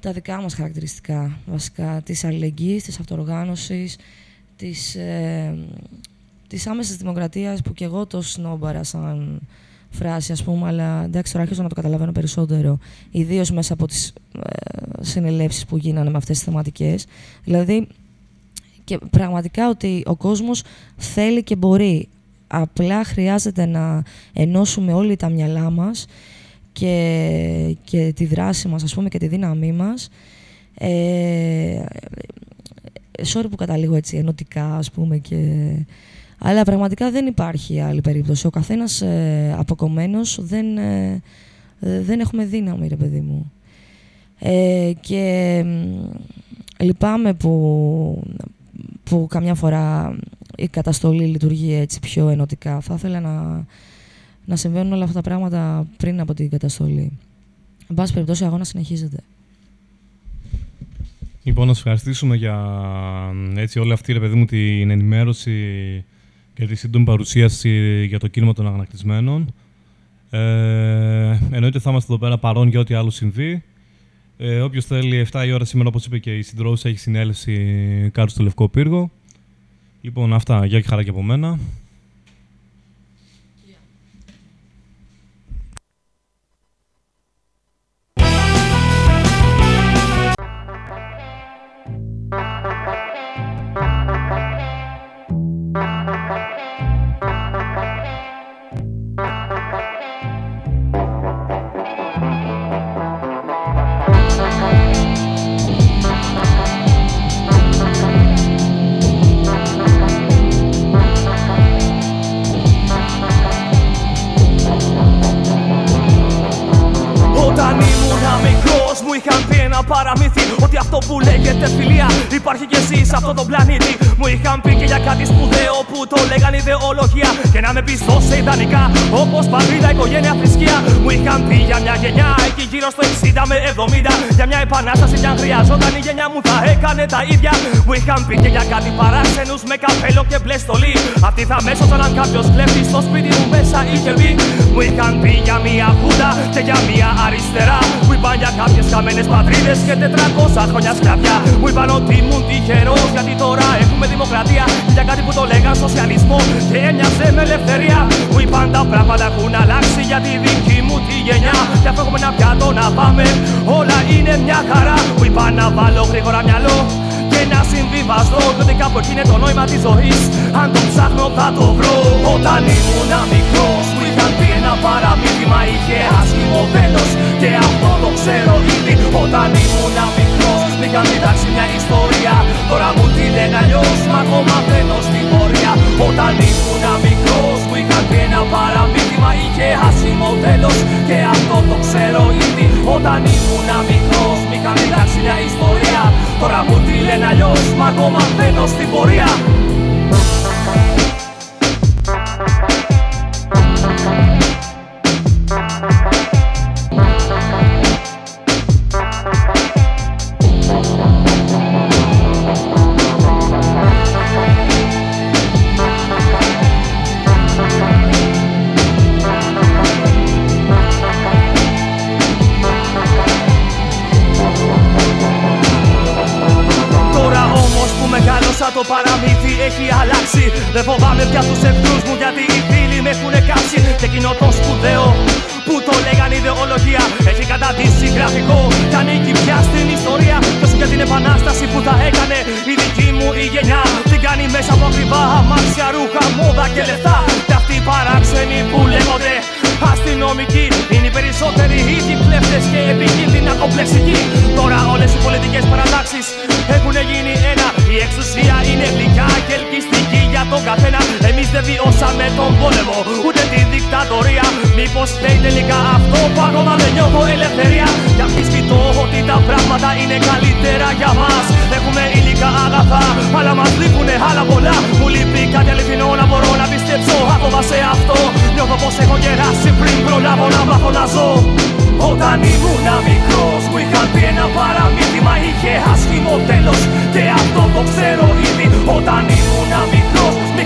Τα δικά μας χαρακτηριστικά, βασικά, της αλληλεγγύης, της αυτοοργάνωσης, της, ε, της άμεσης δημοκρατίας που και εγώ το σνόμπαρα σαν φράση, ας πούμε, αλλά εντάξει, τώρα άρχισα να το καταλαβαίνω περισσότερο, ιδίως μέσα από τις ε, συνελεύσεις που γίνανε με αυτές τις θεματικές. Δηλαδή, και πραγματικά ότι ο κόσμος θέλει και μπορεί. Απλά χρειάζεται να ενώσουμε όλοι τα μυαλά μας και, και τη δράση μας, ας πούμε, και τη δύναμή μας. Ε, sorry που καταλήγω έτσι ενωτικά, ας πούμε, και... αλλά πραγματικά δεν υπάρχει άλλη περίπτωση. Ο καθένας ε, αποκομμένος δεν, ε, δεν έχουμε δύναμη, ρε παιδί μου. Ε, και λυπάμαι που, που καμιά φορά η καταστολή λειτουργεί έτσι πιο ενωτικά. Θα ήθελα να, να συμβαίνουν όλα αυτά τα πράγματα πριν από την καταστολή. Εν πάση περιπτώσει, ο αγώνα συνεχίζεται. Λοιπόν, να σας ευχαριστήσουμε για έτσι, όλη αυτή ρε παιδί μου, την ενημέρωση και τη σύντομη παρουσίαση για το κίνημα των αγανακτισμένων. Ε, εννοείται θα είμαστε εδώ πέρα παρόν για ό,τι άλλο συμβεί. Ε, Όποιος θέλει 7 η ώρα σήμερα, όπως είπε και η συντρόφισσα, έχει συνέλευση κάτω στο Λευκό Πύργο. Λοιπόν, αυτά. Γεια και χαρά και από μένα. Είχαν πει ένα παραμύθι Ότι αυτό που λέγεται φιλία. Υπάρχει και εσύ σε αυτόν τον πλανήτη. Μου είχαν πει και για κάτι σπουδαίο που το λέγαν ιδεολογία. Και να με πιστώ σε ιδανικά όπως πατρίδα, οικογένεια, θρησκεία. Μου είχαν πει για μια γενιά εκεί γύρω στο 60 με 70 Για μια επανάσταση κι αν χρειαζόταν η γενιά μου θα έκανε τα ίδια. Μου είχαν πει και για κάτι παράξενους με καπέλο και μπλε στολή Αυτοί θα με έσωθαν αν κάποιος κλέφτη στο σπίτι μου μέσα είχε μπει. Μου είχαν πει για μια χούντα και για μια αριστερά. Μου είπαν για κάποιες χαμένες πατρίδες και 400 χρόνια σκλαβιά. Μου είπαν ότι ήμουν τυχερός γιατί τώρα έχουμε δημοκρατία. Και για κάτι που το λέγαν σοσιαλισμό και έμοιαζε με ελευθερία. Μου είπαν τα πράγματα έχουν αλλάξει για τη δική μου τη γενιά. Και αφού έχουμε ένα πιάτο να πάμε όλα είναι μια χαρά. Μου είπαν να βάλω γρήγορα μυαλό και να συμβιβαστώ. Διότι κάπου εκεί είναι το νόημα της ζωής. Αν το ψάχνω θα το βρω. Όταν ήμουν μικρός μου είχαν πει ένα παραμύθι. Μα είχε άσχημο τέλος και αυτό το ξέρω ήδη. Όταν ήμουν μικρός μου είχαν διδάξει μια ιστορία. Τώρα μου τη λένε αλλιώς μα ακόμα μένω στην πορεία. Όταν ήμουν μικρός μου είχαν πει ένα παραμύθι Μα είχε άσχημο τέλος. Και αυτό το ξέρω ήδη. Όταν ήμουν μικρός μου είχαν διδάξει μια ιστορία. Τώρα μου τη λένε αλλιώς μα ακόμα μένω στην πορεία παραμύθι έχει αλλάξει. Δεν φοβάμαι πια τους εχθρούς μου γιατί οι φίλοι με έχουν κάψει. Και εκείνο το σπουδαίο που το λέγαν ιδεολογία Έχει καταδύσει γραφικό. Και ανήκει πια στην ιστορία Τόσο για την επανάσταση που θα έκανε. Η δική μου η γενιά Την κάνει μέσα από ακριβά αμάξια, ρούχα, μόδα και λεφτά. Και αυτοί οι παράξενοι που λέγονται αστυνομικοί. Είναι οι περισσότεροι ήδη κλέφτες και επικίνδυνα κομπλεξικοί. Τώρα όλες οι πολιτικές παρατάξεις έχουν γίνει ένα. Η εξουσία είναι γλυκά και ελκυστική για τον καθένα. Εμείς δεν βιώσαμε τον πόλεμο ούτε τη δικτατορία. Μήπως φταίει τελικά αυτό που ακόμα δεν νιώθω ελευθερία. Κι αμφισβητώ ότι τα πράγματα είναι καλύτερα για μας. Έχουμε υλικά αγαθά αλλά μας λείπουνε άλλα πολλά. Μου λείπει κάτι αληθινό να μπορώ να πιστέψω. Ακόμα σε αυτό Νιώθω πως έχω γεράσει πριν προλάβω να μάθω να ζω. Όταν ήμουν μικρός μου είχαν πει ένα παραμύθι Μα είχε άσχημο τέλος. Και αυτό το ξέρω ήδη Όταν ήμουν μικρός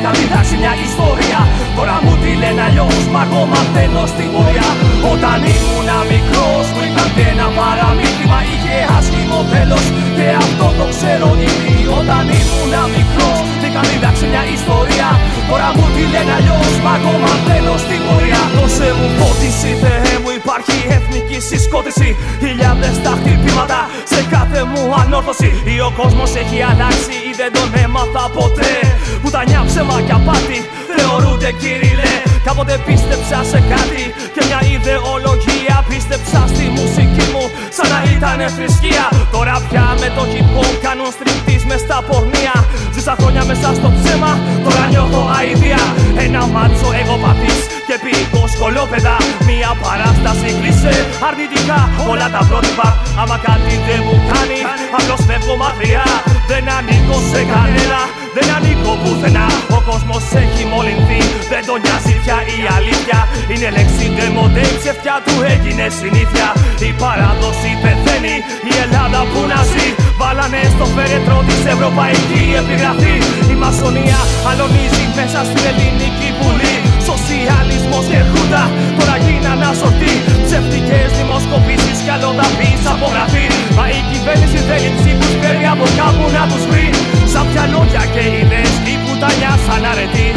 μου είχαν διδάξει μια ιστορία. Τώρα μου τη λένε αλλιώς Μα εγώ μαθαίνω στην πορεία Όταν ήμουν μικρός μου είχαν πει ένα παραμύθι Μα είχε άσχημο τέλος. Και αυτό το ξέρω ήδη Όταν ήμουν μικρός είχαν διδάξει μια ιστορία. Τώρα μου τη λένε αλλιώς Μα εγώ μαθαίνω στην πορεία Δώσε μου φώτιση Θεέ μου υπάρχει εθνική συσκότηση. Χιλιάδες τα χτυπήματα σε κάθε μου ανόρθωση. Ή ο κόσμος έχει αλλάξει ή δεν τον έμαθα ποτέ. Πουτανιά ψέμα και απάτη θεωρούνται κύριλε Κάποτε πίστεψα σε κάτι και μια ιδεολογία Πίστεψα στη μουσική μου σαν να ήταν θρησκεία. Τώρα πια με το hip hop κάνουν στριπτής μες στα πορνεία. Ζήσα χρόνια μέσα στο ψέμα, τώρα νιώθω αηδία. Ένα μάτσο εγωπαθής και ποιητό σκολόπεδα Μια παράσταση κλείσε αρνητικά όλα τα πρότυπα. Άμα κάτι δεν μου κάνει, απλώς φεύγω μακριά. Δεν ανήκω σε κανένα, δεν ανήκω πουθενά. Ο κόσμος έχει μολυνθεί, δεν τον νοιάζει πια η αλήθεια. Είναι λέξη ντεμοντέ, η ψευτιά του έγινε συνήθεια. Η παράδοση πεθαίνει, η Ελλάδα που να ζει. Βάλανε στο φέρετρο της ευρωπαϊκή επιγραφή. Η μασονία αλωνίζει μέσα στην ελληνική βουλή. Σοσιαλισμός και χούντα. Τώρα γίνανε ασορτοί Ψευτικές δημοσκοπήσεις κι άλλο τα πεις από γραφή. Μα η κυβέρνηση θέλει ψήφους παίρνει από κάπου να τους βρει. Σαν πια λόγια και ιδέες η πουτανιά σαν αρετή.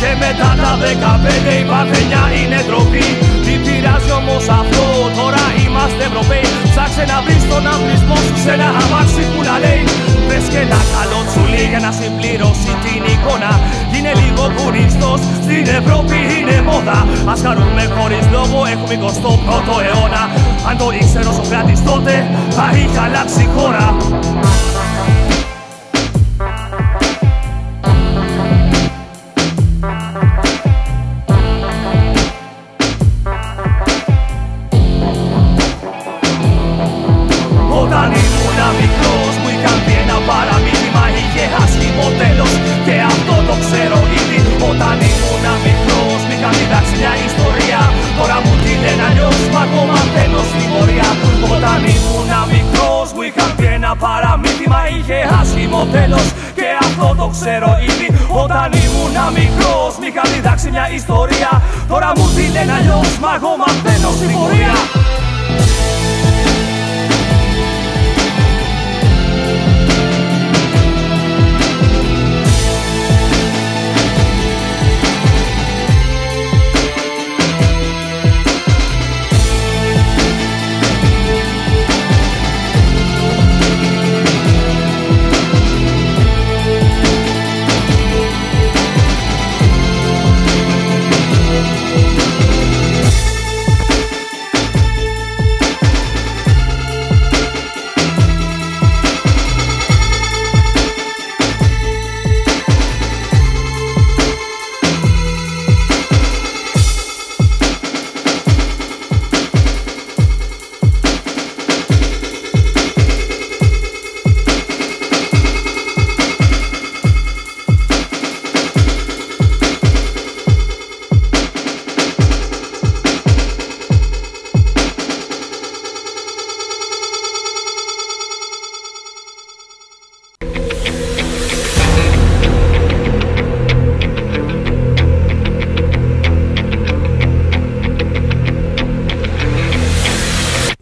Και μετά τα 15 η παρθενιά είναι ντροπή. Τι πειράζει όμως αυτό τώρα είμαστε Ευρωπαίοι. Ψάξε να βρεις τον αμπλισμό σου σε ένα αμάξι που να λέει 21ο αιώνα Αν το ήξερε ο Σοκράτης τότε, θα είχε αλλάξει η χώρα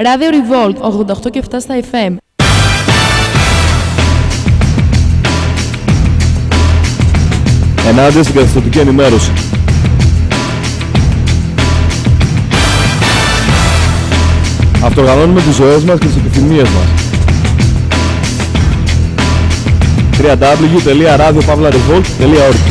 Ράδιο Revolt 88 και 7 στα FM. Ενάντια στην καθιστοτική ενημέρωση. Αυτοργανώνουμε τις ζωές μας και τις επιθυμίες μας. www.radiopavlarevolt.org